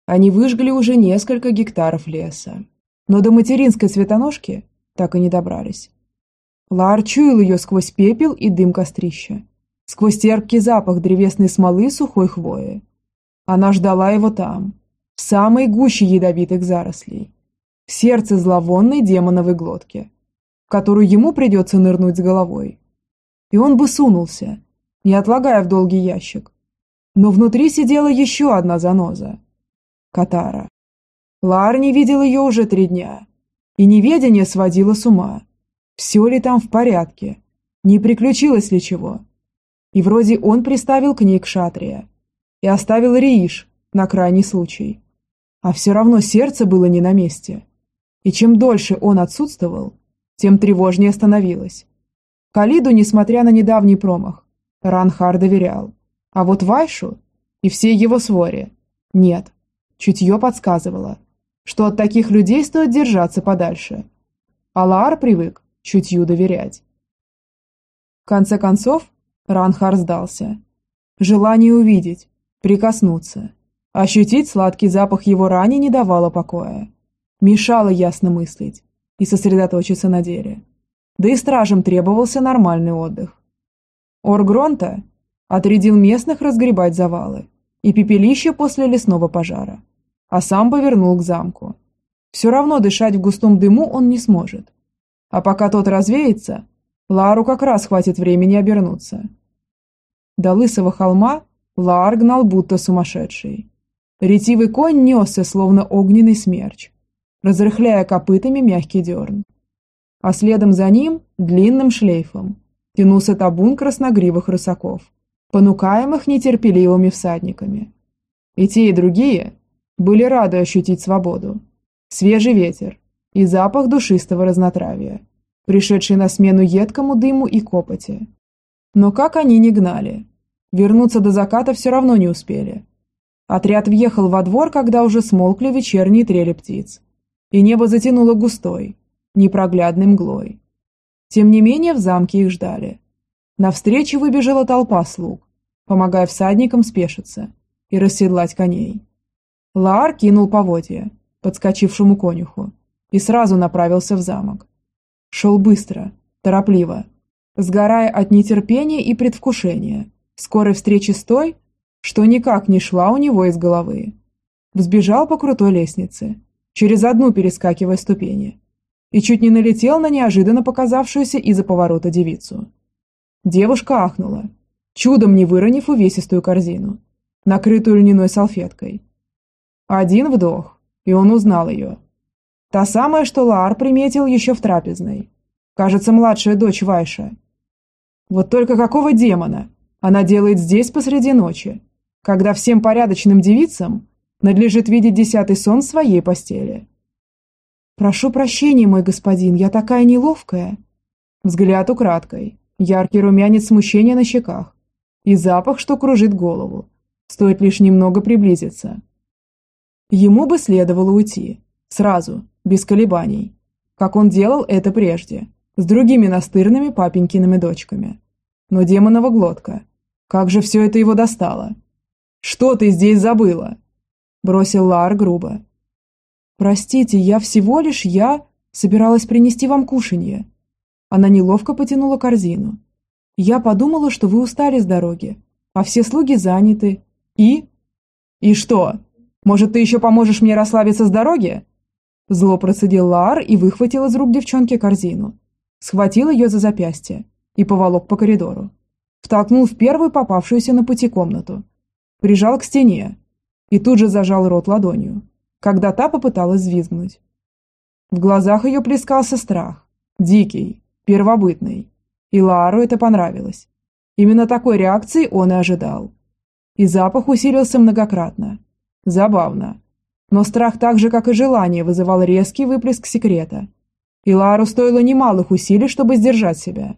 A: Они выжгли уже несколько гектаров леса. Но до материнской цветоножки так и не добрались. Лар чуял ее сквозь пепел и дым кострища, сквозь терпкий запах древесной смолы и сухой хвои. Она ждала его там, в самой гуще ядовитых зарослей, в сердце зловонной демоновой глотки, в которую ему придется нырнуть с головой. И он бы сунулся, не отлагая в долгий ящик. Но внутри сидела еще одна заноза. Катара. Лар не видел ее уже три дня. И неведение сводило с ума. Все ли там в порядке? Не приключилось ли чего? И вроде он приставил к ней к шатрия. И оставил Рииш на крайний случай. а все равно сердце было не на месте. И чем дольше он отсутствовал, тем тревожнее становилось. Калиду, несмотря на недавний промах, Ранхар доверял. А вот Вайшу и всей его своре нет. Чутье подсказывало, что от таких людей стоит держаться подальше. Алаар привык чутью доверять. В конце концов, Ранхар сдался. Желание увидеть, прикоснуться, ощутить сладкий запах его рани не давало покоя. Мешало ясно мыслить и сосредоточиться на деле. Да и стражам требовался нормальный отдых. Оргронта отрядил местных разгребать завалы и пепелище после лесного пожара, а сам повернул к замку. Все равно дышать в густом дыму он не сможет. А пока тот развеется, Лару как раз хватит времени обернуться. До лысого холма Лар гнал будто сумасшедший. Ретивый конь несся, словно огненный смерч, разрыхляя копытами мягкий дерн. А следом за ним, длинным шлейфом, тянулся табун красногривых рысаков, понукаемых нетерпеливыми всадниками. И те, и другие были рады ощутить свободу, свежий ветер и запах душистого разнотравия, пришедший на смену едкому дыму и копоти. Но как они не гнали, вернуться до заката все равно не успели. Отряд въехал во двор, когда уже смолкли вечерние трели птиц, и небо затянуло густой, непроглядной мглой. Тем не менее в замке их ждали. Навстречу выбежала толпа слуг, помогая всадникам спешиться и расседлать коней. Лаар кинул поводья, подскочившему конюху, и сразу направился в замок. Шел быстро, торопливо, сгорая от нетерпения и предвкушения скорой встречи с той, что никак не шла у него из головы. Взбежал по крутой лестнице, через одну перескакивая ступени, и чуть не налетел на неожиданно показавшуюся из-за поворота девицу. Девушка ахнула, чудом не выронив увесистую корзину, накрытую льняной салфеткой. Один вдох, и он узнал ее. Та самая, что Лаар приметил еще в трапезной. Кажется, младшая дочь Вайша. Вот только какого демона она делает здесь посреди ночи, когда всем порядочным девицам надлежит видеть десятый сон в своей постели? «Прошу прощения, мой господин, я такая неловкая». Взгляд украдкой, яркий румянец смущения на щеках и запах, что кружит голову. Стоит лишь немного приблизиться. Ему бы следовало уйти. Сразу, без колебаний. Как он делал это прежде, с другими настырными папенькиными дочками. Но демонова глотка. Как же все это его достало? «Что ты здесь забыла?» Бросил Лар грубо, «Простите, я всего лишь я собиралась принести вам кушанье». Она неловко потянула корзину. «Я подумала, что вы устали с дороги, а все слуги заняты. И...» «И что? Может, ты еще поможешь мне расслабиться с дороги?» Зло процедил Лаар и выхватил из рук девчонки корзину. Схватил ее за запястье и поволок по коридору. Втолкнул в первую попавшуюся на пути комнату. Прижал к стене и тут же зажал рот ладонью когда та попыталась взвизгнуть. В глазах ее плескался страх. Дикий, первобытный. И Лару это понравилось. Именно такой реакции он и ожидал. И запах усилился многократно. Забавно. Но страх так же, как и желание, вызывал резкий выплеск секрета. И Лару стоило немалых усилий, чтобы сдержать себя.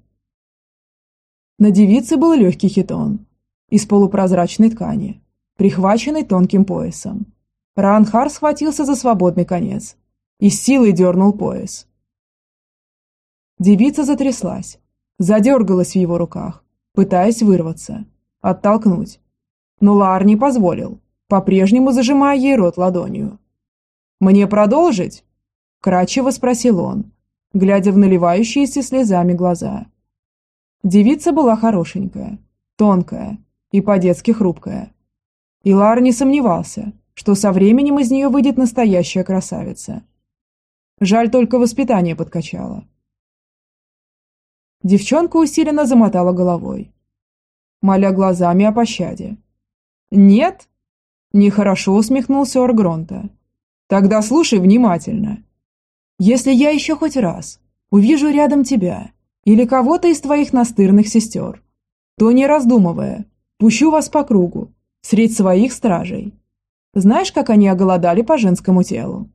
A: На девице был легкий хитон из полупрозрачной ткани, прихваченный тонким поясом. Ранхар схватился за свободный конец и с силой дернул пояс. Девица затряслась, задергалась в его руках, пытаясь вырваться, оттолкнуть. Но Лар не позволил, по-прежнему зажимая ей рот ладонью. «Мне продолжить?» – кратчево спросил он, глядя в наливающиеся слезами глаза. Девица была хорошенькая, тонкая и по-детски хрупкая. И Лар не сомневался – что со временем из нее выйдет настоящая красавица. Жаль, только воспитание подкачало. Девчонка усиленно замотала головой, моля глазами о пощаде. «Нет?» – нехорошо усмехнулся Оргронта. «Тогда слушай внимательно. Если я еще хоть раз увижу рядом тебя или кого-то из твоих настырных сестер, то, не раздумывая, пущу вас по кругу, средь своих стражей. Знаешь, как они оголодали по женскому телу?»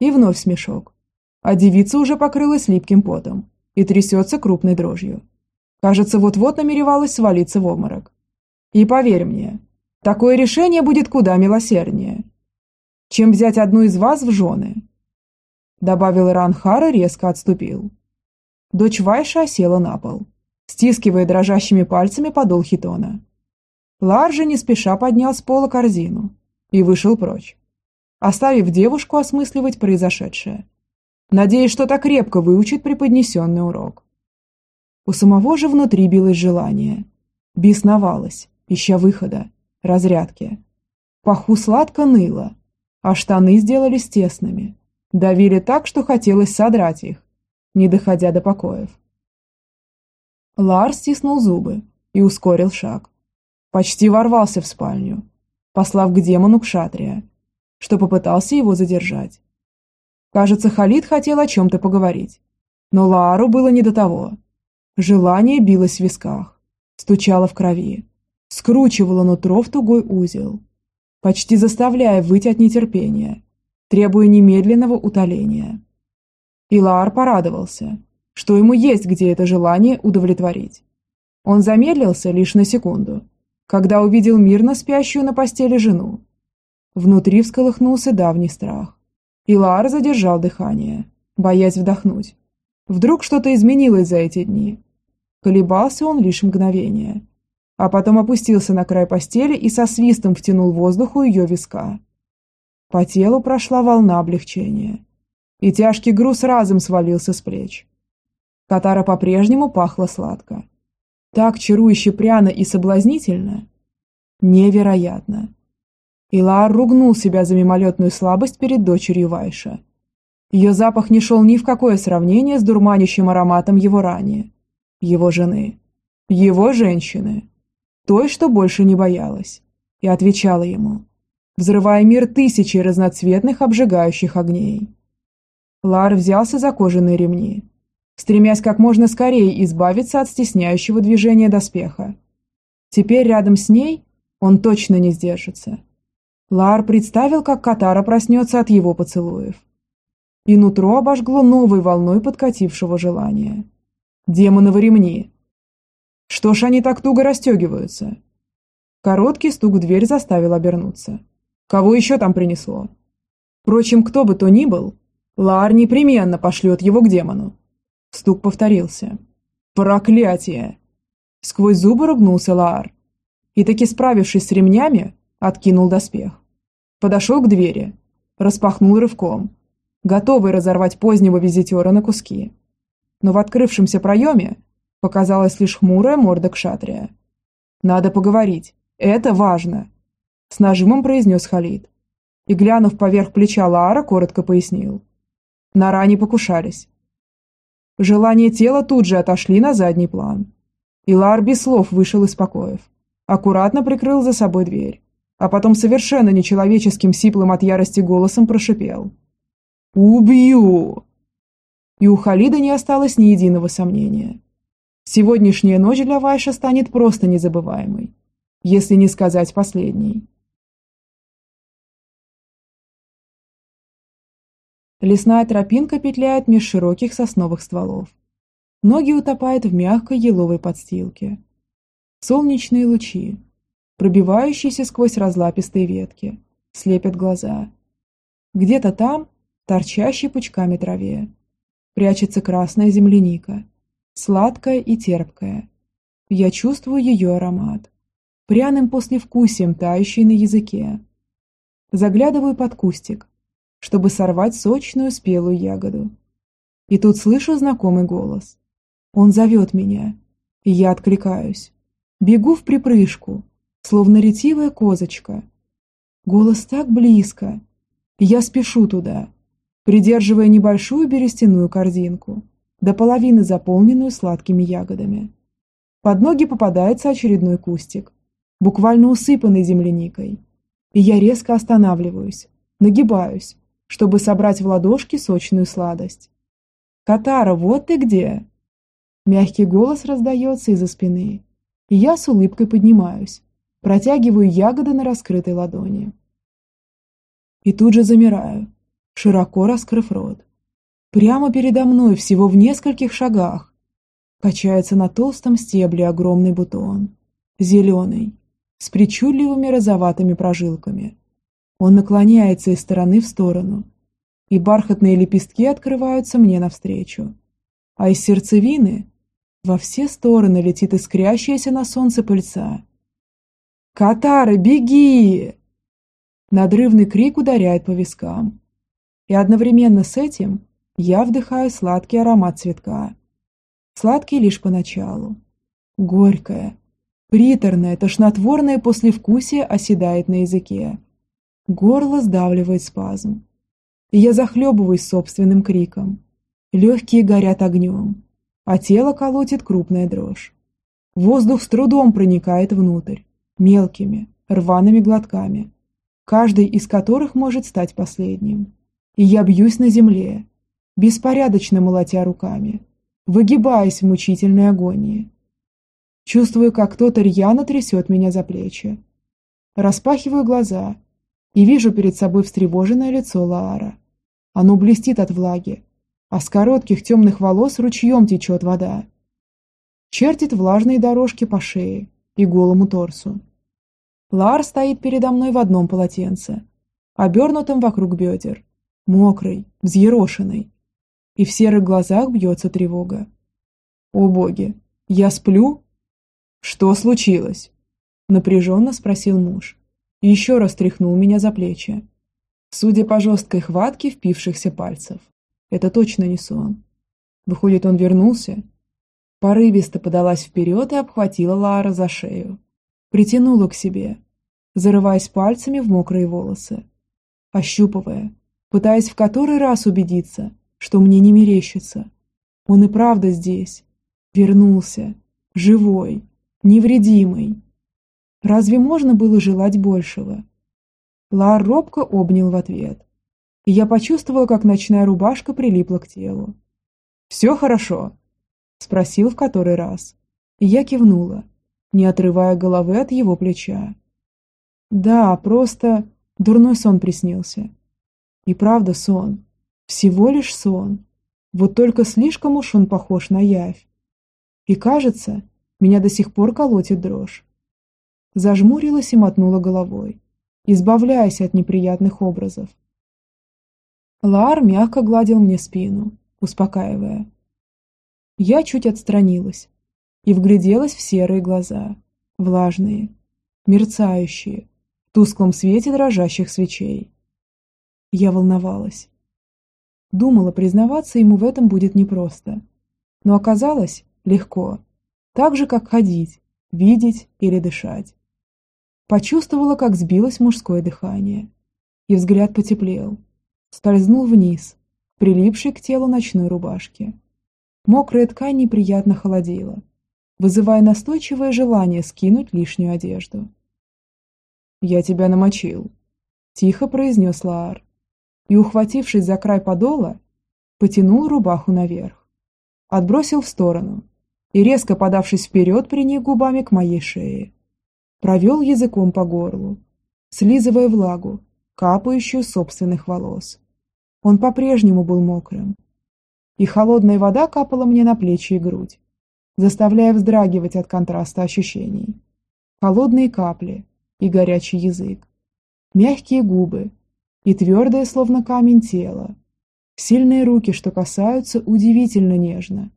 A: И вновь смешок. А девица уже покрылась липким потом и трясется крупной дрожью. Кажется, вот-вот намеревалась свалиться в обморок. И поверь мне, такое решение будет куда милосерднее, чем взять одну из вас в жены. Добавил Ранхара, резко отступил. Дочь Вайша села на пол, стискивая дрожащими пальцами подол хитона. Лар же не спеша поднял с пола корзину и вышел прочь, оставив девушку осмысливать произошедшее, надеясь, что так крепко выучит преподнесенный урок. У самого же внутри билось желание, бесновалось, ища выхода, разрядки. Паху сладко ныло, а штаны сделались тесными, давили так, что хотелось содрать их, не доходя до покоев. Ларс стиснул зубы и ускорил шаг. Почти ворвался в спальню, послав к демону Кшатрия, что попытался его задержать. Кажется, Халид хотел о чем-то поговорить, но Лаару было не до того. Желание билось в висках, стучало в крови, скручивало нутро в тугой узел, почти заставляя выйти от нетерпения, требуя немедленного утоления. И Лаар порадовался, что ему есть где это желание удовлетворить. Он замедлился лишь на секунду – когда увидел мирно спящую на постели жену. Внутри всколыхнулся давний страх. И Лаар задержал дыхание, боясь вдохнуть. Вдруг что-то изменилось за эти дни. Колебался он лишь мгновение, а потом опустился на край постели и со свистом втянул воздух у ее виска. По телу прошла волна облегчения, и тяжкий груз разом свалился с плеч. Катара по-прежнему пахла сладко. Так чарующе пряно и соблазнительно. Невероятно. Илар ругнул себя за мимолетную слабость перед дочерью Вайша. Ее запах не шел ни в какое сравнение с дурманящим ароматом его ранее. Его жены. Его женщины. Той, что больше не боялась. И отвечала ему, взрывая мир тысячи разноцветных обжигающих огней. Лар взялся за кожаные ремни, стремясь как можно скорее избавиться от стесняющего движения доспеха. Теперь рядом с ней он точно не сдержится. Лар представил, как Катара проснется от его поцелуев. И нутро обожгло новой волной подкатившего желания. Демоновы ремни. Что ж они так туго расстегиваются? Короткий стук в дверь заставил обернуться. Кого еще там принесло? Впрочем, кто бы то ни был, Лар непременно пошлет его к демону. Стук повторился. «Проклятие!» Сквозь зубы ругнулся Лаар. И таки справившись с ремнями, откинул доспех. Подошел к двери, распахнул рывком, готовый разорвать позднего визитера на куски. Но в открывшемся проеме показалась лишь хмурая морда кшатрия. «Надо поговорить. Это важно!» С нажимом произнес Халид. И, глянув поверх плеча Лаара, коротко пояснил. На ране покушались. Желания тела тут же отошли на задний план. Илар без слов вышел из покоев. Аккуратно прикрыл за собой дверь. А потом совершенно нечеловеческим сиплым от ярости голосом прошипел. «Убью!» И у Халида не осталось ни единого сомнения. Сегодняшняя ночь для Вайша станет просто незабываемой, если не сказать последней. Лесная тропинка петляет меж широких сосновых стволов. Ноги утопают в мягкой еловой подстилке. Солнечные лучи, пробивающиеся сквозь разлапистые ветки, слепят глаза. Где-то там, торчащей пучками траве, прячется красная земляника, сладкая и терпкая. Я чувствую ее аромат, пряным послевкусием тающий на языке. Заглядываю под кустик, чтобы сорвать сочную спелую ягоду. И тут слышу знакомый голос. Он зовет меня, и я откликаюсь. Бегу в припрыжку, словно ретивая козочка. Голос так близко, я спешу туда, придерживая небольшую берестяную корзинку, до половины заполненную сладкими ягодами. Под ноги попадается очередной кустик, буквально усыпанный земляникой. И я резко останавливаюсь, нагибаюсь, чтобы собрать в ладошки сочную сладость. «Катара, вот ты где!» Мягкий голос раздается из-за спины, и я с улыбкой поднимаюсь, протягиваю ягоды на раскрытой ладони. И тут же замираю, широко раскрыв рот. Прямо передо мной, всего в нескольких шагах, качается на толстом стебле огромный бутон. Зеленый, с причудливыми розоватыми прожилками. Он наклоняется из стороны в сторону, и бархатные лепестки открываются мне навстречу. А из сердцевины во все стороны летит искрящаяся на солнце пыльца. «Катара, беги!» Надрывный крик ударяет по вискам. И одновременно с этим я вдыхаю сладкий аромат цветка. Сладкий лишь поначалу. Горькое, приторное, тошнотворное послевкусие оседает на языке. Горло сдавливает спазм. Я захлебываюсь собственным криком. Легкие горят огнем, а тело колотит крупная дрожь. Воздух с трудом проникает внутрь, мелкими, рваными глотками, каждый из которых может стать последним. И я бьюсь на земле, беспорядочно молотя руками, выгибаясь в мучительной агонии. Чувствую, как кто-то рьяно трясет меня за плечи. Распахиваю глаза и вижу перед собой встревоженное лицо Лаара. Оно блестит от влаги, а с коротких темных волос ручьем течет вода. Чертит влажные дорожки по шее и голому торсу. Лаар стоит передо мной в одном полотенце, обернутом вокруг бедер, мокрый, взъерошенный, и в серых глазах бьется тревога. «О боги, я сплю?» «Что случилось?» Напряженно спросил муж. Еще раз тряхнул меня за плечи. Судя по жесткой хватке впившихся пальцев, это точно не сон. Выходит, он вернулся? Порывисто подалась вперед и обхватила Лара за шею. Притянула к себе, зарываясь пальцами в мокрые волосы. Ощупывая, пытаясь в который раз убедиться, что мне не мерещится. Он и правда здесь. Вернулся. Живой. Невредимый. Разве можно было желать большего? Лар робко обнял в ответ. И я почувствовала, как ночная рубашка прилипла к телу. «Все хорошо?» – спросил в который раз. И я кивнула, не отрывая головы от его плеча. «Да, просто дурной сон приснился. И правда сон. Всего лишь сон. Вот только слишком уж он похож на явь. И кажется, меня до сих пор колотит дрожь. Зажмурилась и мотнула головой, избавляясь от неприятных образов. Лар мягко гладил мне спину, успокаивая. Я чуть отстранилась и вгляделась в серые глаза, влажные, мерцающие, в тусклом свете дрожащих свечей. Я волновалась. Думала, признаваться ему в этом будет непросто. Но оказалось легко. Так же, как ходить, видеть или дышать. Почувствовала, как сбилось мужское дыхание. И взгляд потеплел. Скользнул вниз, прилипший к телу ночной рубашки. Мокрая ткань неприятно холодила, вызывая настойчивое желание скинуть лишнюю одежду. «Я тебя намочил», – тихо произнес Лаар и, ухватившись за край подола, потянул рубаху наверх. Отбросил в сторону и, резко подавшись вперед, приник губами к моей шее. Провел языком по горлу, слизывая влагу, капающую собственных волос. Он по-прежнему был мокрым. И холодная вода капала мне на плечи и грудь, заставляя вздрагивать от контраста ощущений. Холодные капли и горячий язык. Мягкие губы, и твердое, словно камень, тело. Сильные руки, что касаются, удивительно нежно,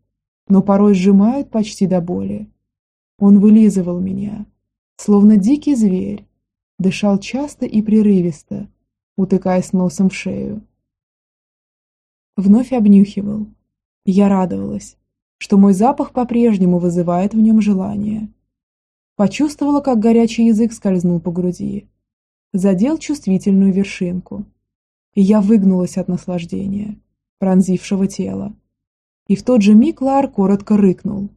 A: но порой сжимают почти до боли. Он вылизывал меня, словно дикий зверь, дышал часто и прерывисто, утыкаясь носом в шею. Вновь обнюхивал. Я радовалась, что мой запах по-прежнему вызывает в нем желание. Почувствовала, как горячий язык скользнул по груди, задел чувствительную вершинку. И я выгнулась от наслаждения, пронзившего тело. И в тот же миг Лар коротко рыкнул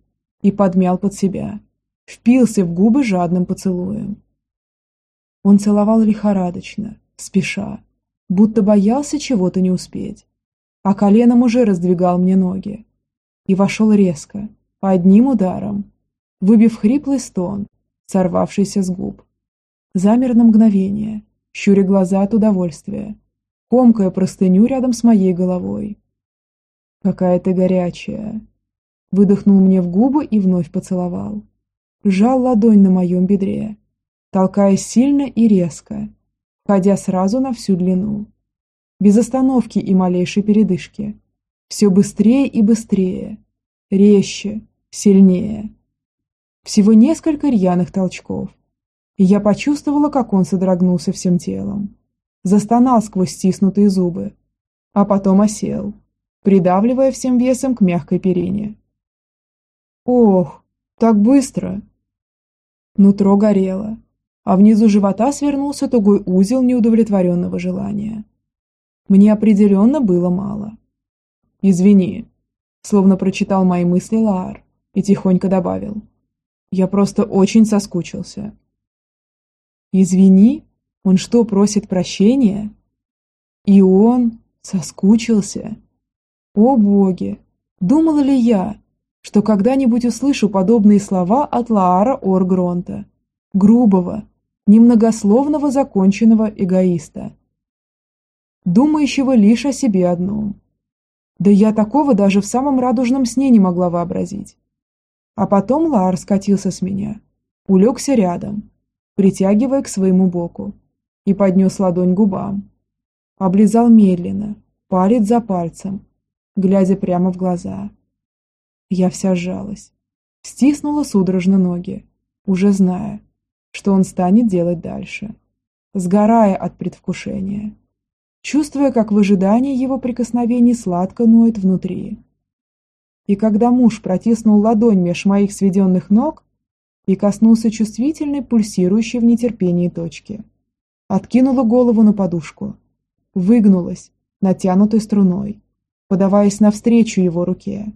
A: и подмял под себя, впился в губы жадным поцелуем. Он целовал лихорадочно, спеша, будто боялся чего-то не успеть, а коленом уже раздвигал мне ноги. И вошел резко, одним ударом, выбив хриплый стон, сорвавшийся с губ замер на мгновение щуря глаза от удовольствия, комкая простыню рядом с моей головой. «Какая ты горячая!» Выдохнул мне в губы и вновь поцеловал. Сжал ладонь на моем бедре, толкая сильно и резко, входя сразу на всю длину. Без остановки и малейшей передышки. Все быстрее и быстрее, резче, сильнее. Всего несколько рьяных толчков, и я почувствовала, как он содрогнулся всем телом. Застонал сквозь стиснутые зубы, а потом осел, придавливая всем весом к мягкой перине. «Ох, так быстро!» Нутро горело, а внизу живота свернулся тугой узел неудовлетворенного желания. Мне определенно было мало. «Извини», словно прочитал мои мысли Лаар и тихонько добавил. «Я просто очень соскучился». «Извини? Он что, просит прощения?» И он соскучился. О боги! Думала ли я, что когда-нибудь услышу подобные слова от Лаара Оргронта, грубого, немногословного законченного эгоиста, думающего лишь о себе одном. Да я такого даже в самом радужном сне не могла вообразить. А потом Лаар скатился с меня, улегся рядом, притягивая к своему боку, и поднес ладонь губам. Облизал медленно, палец за пальцем, глядя прямо в глаза – я вся сжалась. Стиснула судорожно ноги, уже зная, что он станет делать дальше. Сгорая от предвкушения. Чувствуя, как в ожидании его прикосновений сладко ноет внутри. И когда муж протиснул ладонь меж моих сведенных ног и коснулся чувствительной, пульсирующей в нетерпении точки, откинула голову на подушку, выгнулась, натянутой струной, подаваясь навстречу его руке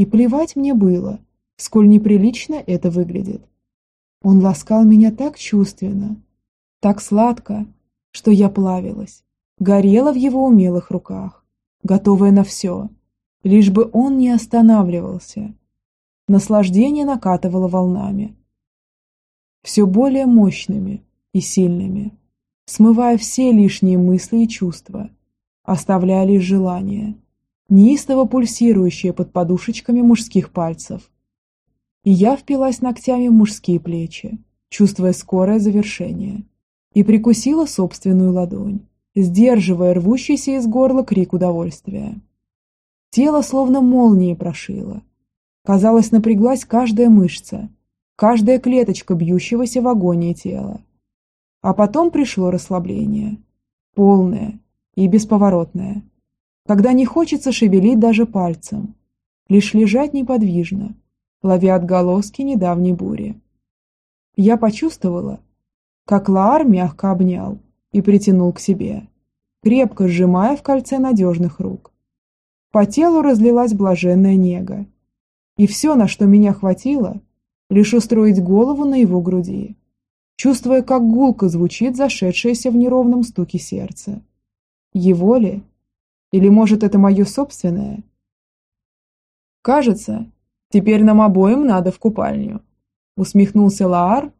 A: и плевать мне было, сколь неприлично это выглядит. Он ласкал меня так чувственно, так сладко, что я плавилась, горела в его умелых руках, готовая на все, лишь бы он не останавливался. Наслаждение накатывало волнами, все более мощными и сильными, смывая все лишние мысли и чувства, оставляя лишь желание – неистово пульсирующее под подушечками мужских пальцев. И я впилась ногтями в мужские плечи, чувствуя скорое завершение, и прикусила собственную ладонь, сдерживая рвущийся из горла крик удовольствия. Тело словно молнией прошило. Казалось, напряглась каждая мышца, каждая клеточка бьющегося в агонии тела. А потом пришло расслабление, полное и бесповоротное, когда не хочется шевелить даже пальцем, лишь лежать неподвижно, ловя отголоски недавней бури. Я почувствовала, как Лаар мягко обнял и притянул к себе, крепко сжимая в кольце надежных рук. По телу разлилась блаженная нега, и все, на что меня хватило, лишь устроить голову на его груди, чувствуя, как гулко звучит зашедшееся в неровном стуке сердце. Его ли или, может, это мое собственное? Кажется, теперь нам обоим надо в купальню. Усмехнулся Лаар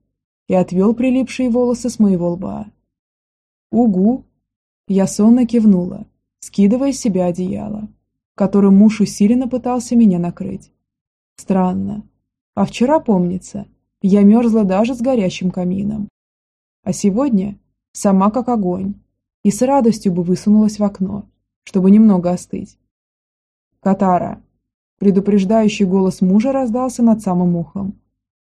A: и отвел прилипшие волосы с моего лба. Угу. Я сонно кивнула, скидывая с себя одеяло, которым муж усиленно пытался меня накрыть. Странно. А вчера, помнится, я мерзла даже с горящим камином. А сегодня сама как огонь, и с радостью бы высунулась в окно, чтобы немного остыть. «Катара!» Предупреждающий голос мужа раздался над самым ухом,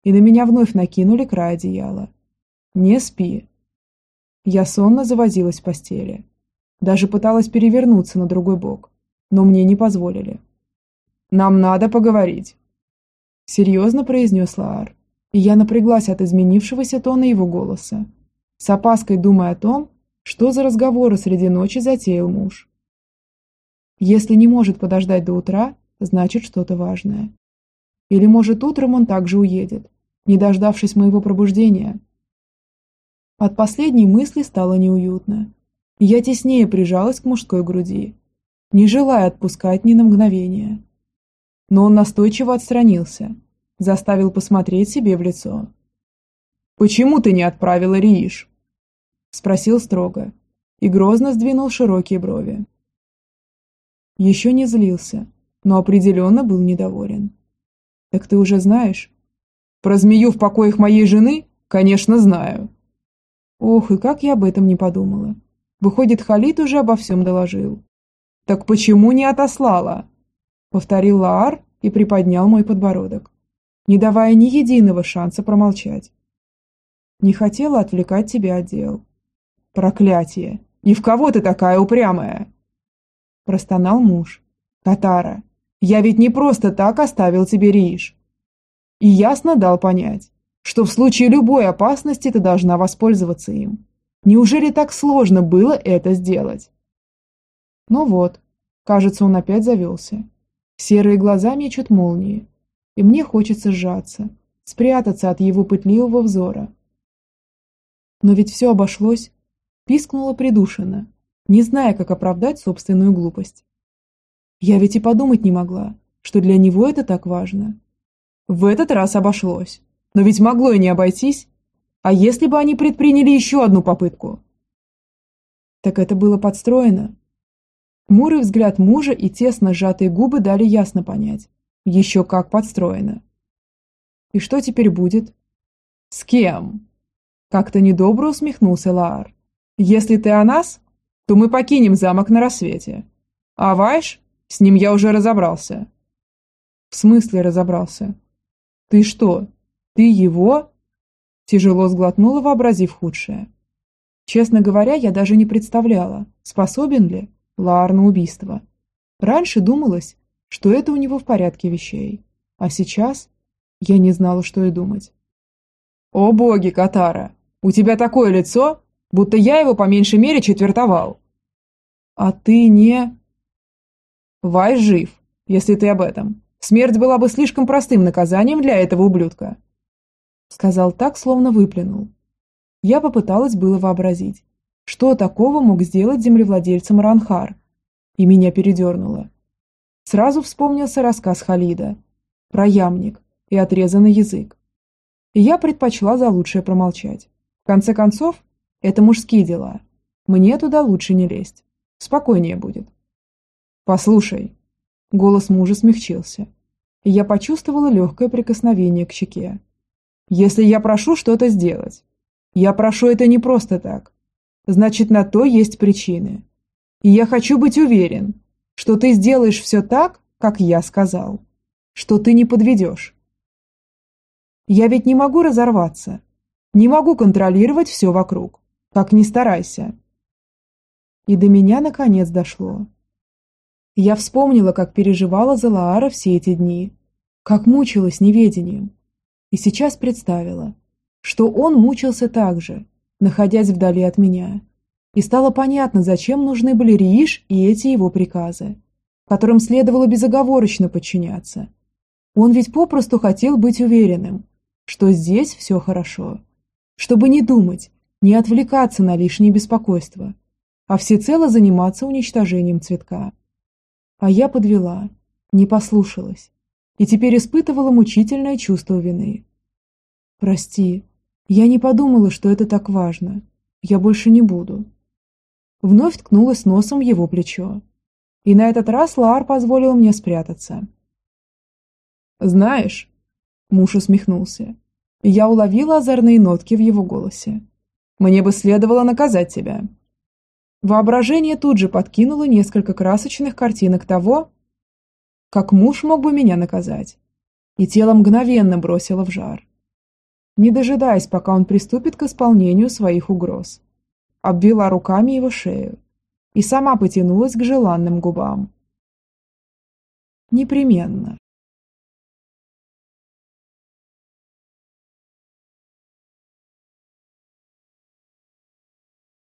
A: и на меня вновь накинули край одеяла. «Не спи!» Я сонно завозилась в постели. Даже пыталась перевернуться на другой бок, но мне не позволили. «Нам надо поговорить!» Серьезно произнес Лаар, и я напряглась от изменившегося тона его голоса, с опаской думая о том, что за разговоры среди ночи затеял муж. Если не может подождать до утра, значит что-то важное. Или, может, утром он также уедет, не дождавшись моего пробуждения. От последней мысли стало неуютно. Я теснее прижалась к мужской груди, не желая отпускать ни на мгновение. Но он настойчиво отстранился, заставил посмотреть себе в лицо. «Почему ты не отправила Рииш?» Спросил строго и грозно сдвинул широкие брови. Еще не злился, но определенно был недоволен. «Так ты уже знаешь?» «Про змею в покоях моей жены? Конечно, знаю». Ох, и как я об этом не подумала. Выходит, Халид уже обо всем доложил. «Так почему не отослала?» Повторил Лаар и приподнял мой подбородок, не давая ни единого шанса промолчать. Не хотела отвлекать тебя от дел. Проклятие! И в кого ты такая упрямая? Простонал муж. Татара, я ведь не просто так оставил тебе Риш. И ясно дал понять, что в случае любой опасности ты должна воспользоваться им. Неужели так сложно было это сделать? Ну вот, кажется, он опять завелся. Серые глаза мечут молнии, и мне хочется сжаться, спрятаться от его пытливого взора. Но ведь все обошлось, пискнула придушенно, не зная, как оправдать собственную глупость. Я ведь и подумать не могла, что для него это так важно. В этот раз обошлось, но ведь могло и не обойтись. А если бы они предприняли еще одну попытку? Так это было подстроено. Мурый взгляд мужа и тесно сжатые губы дали ясно понять. Еще как подстроено. И что теперь будет? С кем? Как-то недобро усмехнулся Лаар. Если ты о нас, то мы покинем замок на рассвете. А Вайш, с ним я уже разобрался. В смысле разобрался? Ты что, ты его? Тяжело сглотнула, вообразив худшее. Честно говоря, я даже не представляла, способен ли Лаар на убийство. Раньше думалось, что это у него в порядке вещей. А сейчас я не знала, что и думать. «О боги, Катара! У тебя такое лицо, будто я его по меньшей мере четвертовал!» «А ты не...» «Вай жив, если ты об этом. Смерть была бы слишком простым наказанием для этого ублюдка. Сказал так, словно выплюнул. Я попыталась было вообразить, что такого мог сделать землевладельцам Ранхар, и меня передернуло. Сразу вспомнился рассказ Халида про ямник и отрезанный язык. И я предпочла за лучшее промолчать. В конце концов, это мужские дела. Мне туда лучше не лезть. Спокойнее будет. «Послушай». Голос мужа смягчился. Я почувствовала легкое прикосновение к щеке. Если я прошу что-то сделать, я прошу это не просто так. Значит, на то есть причины. И я хочу быть уверен, что ты сделаешь все так, как я сказал. Что ты не подведешь. Я ведь не могу разорваться. Не могу контролировать все вокруг. Как ни старайся. И до меня наконец дошло. Я вспомнила, как переживала за Лаара все эти дни. Как мучилась неведением и сейчас представила, что он мучился так же, находясь вдали от меня. И стало понятно, зачем нужны были Рииш и эти его приказы, которым следовало безоговорочно подчиняться. Он ведь попросту хотел быть уверенным, что здесь все хорошо, чтобы не думать, не отвлекаться на лишнее беспокойство, а всецело заниматься уничтожением цветка. А я подвела, не послушалась, и теперь испытывала мучительное чувство вины. «Прости, я не подумала, что это так важно. Я больше не буду». Вновь ткнулась носом в его плечо. И на этот раз Лаар позволил мне спрятаться. «Знаешь...» – муж усмехнулся. Я уловила озорные нотки в его голосе. «Мне бы следовало наказать тебя». Воображение тут же подкинуло несколько красочных картинок того, как муж мог бы меня наказать. И тело мгновенно бросило в жар. Не дожидаясь, пока он приступит к исполнению своих угроз. Обвела руками его шею и сама потянулась к желанным губам. Непременно.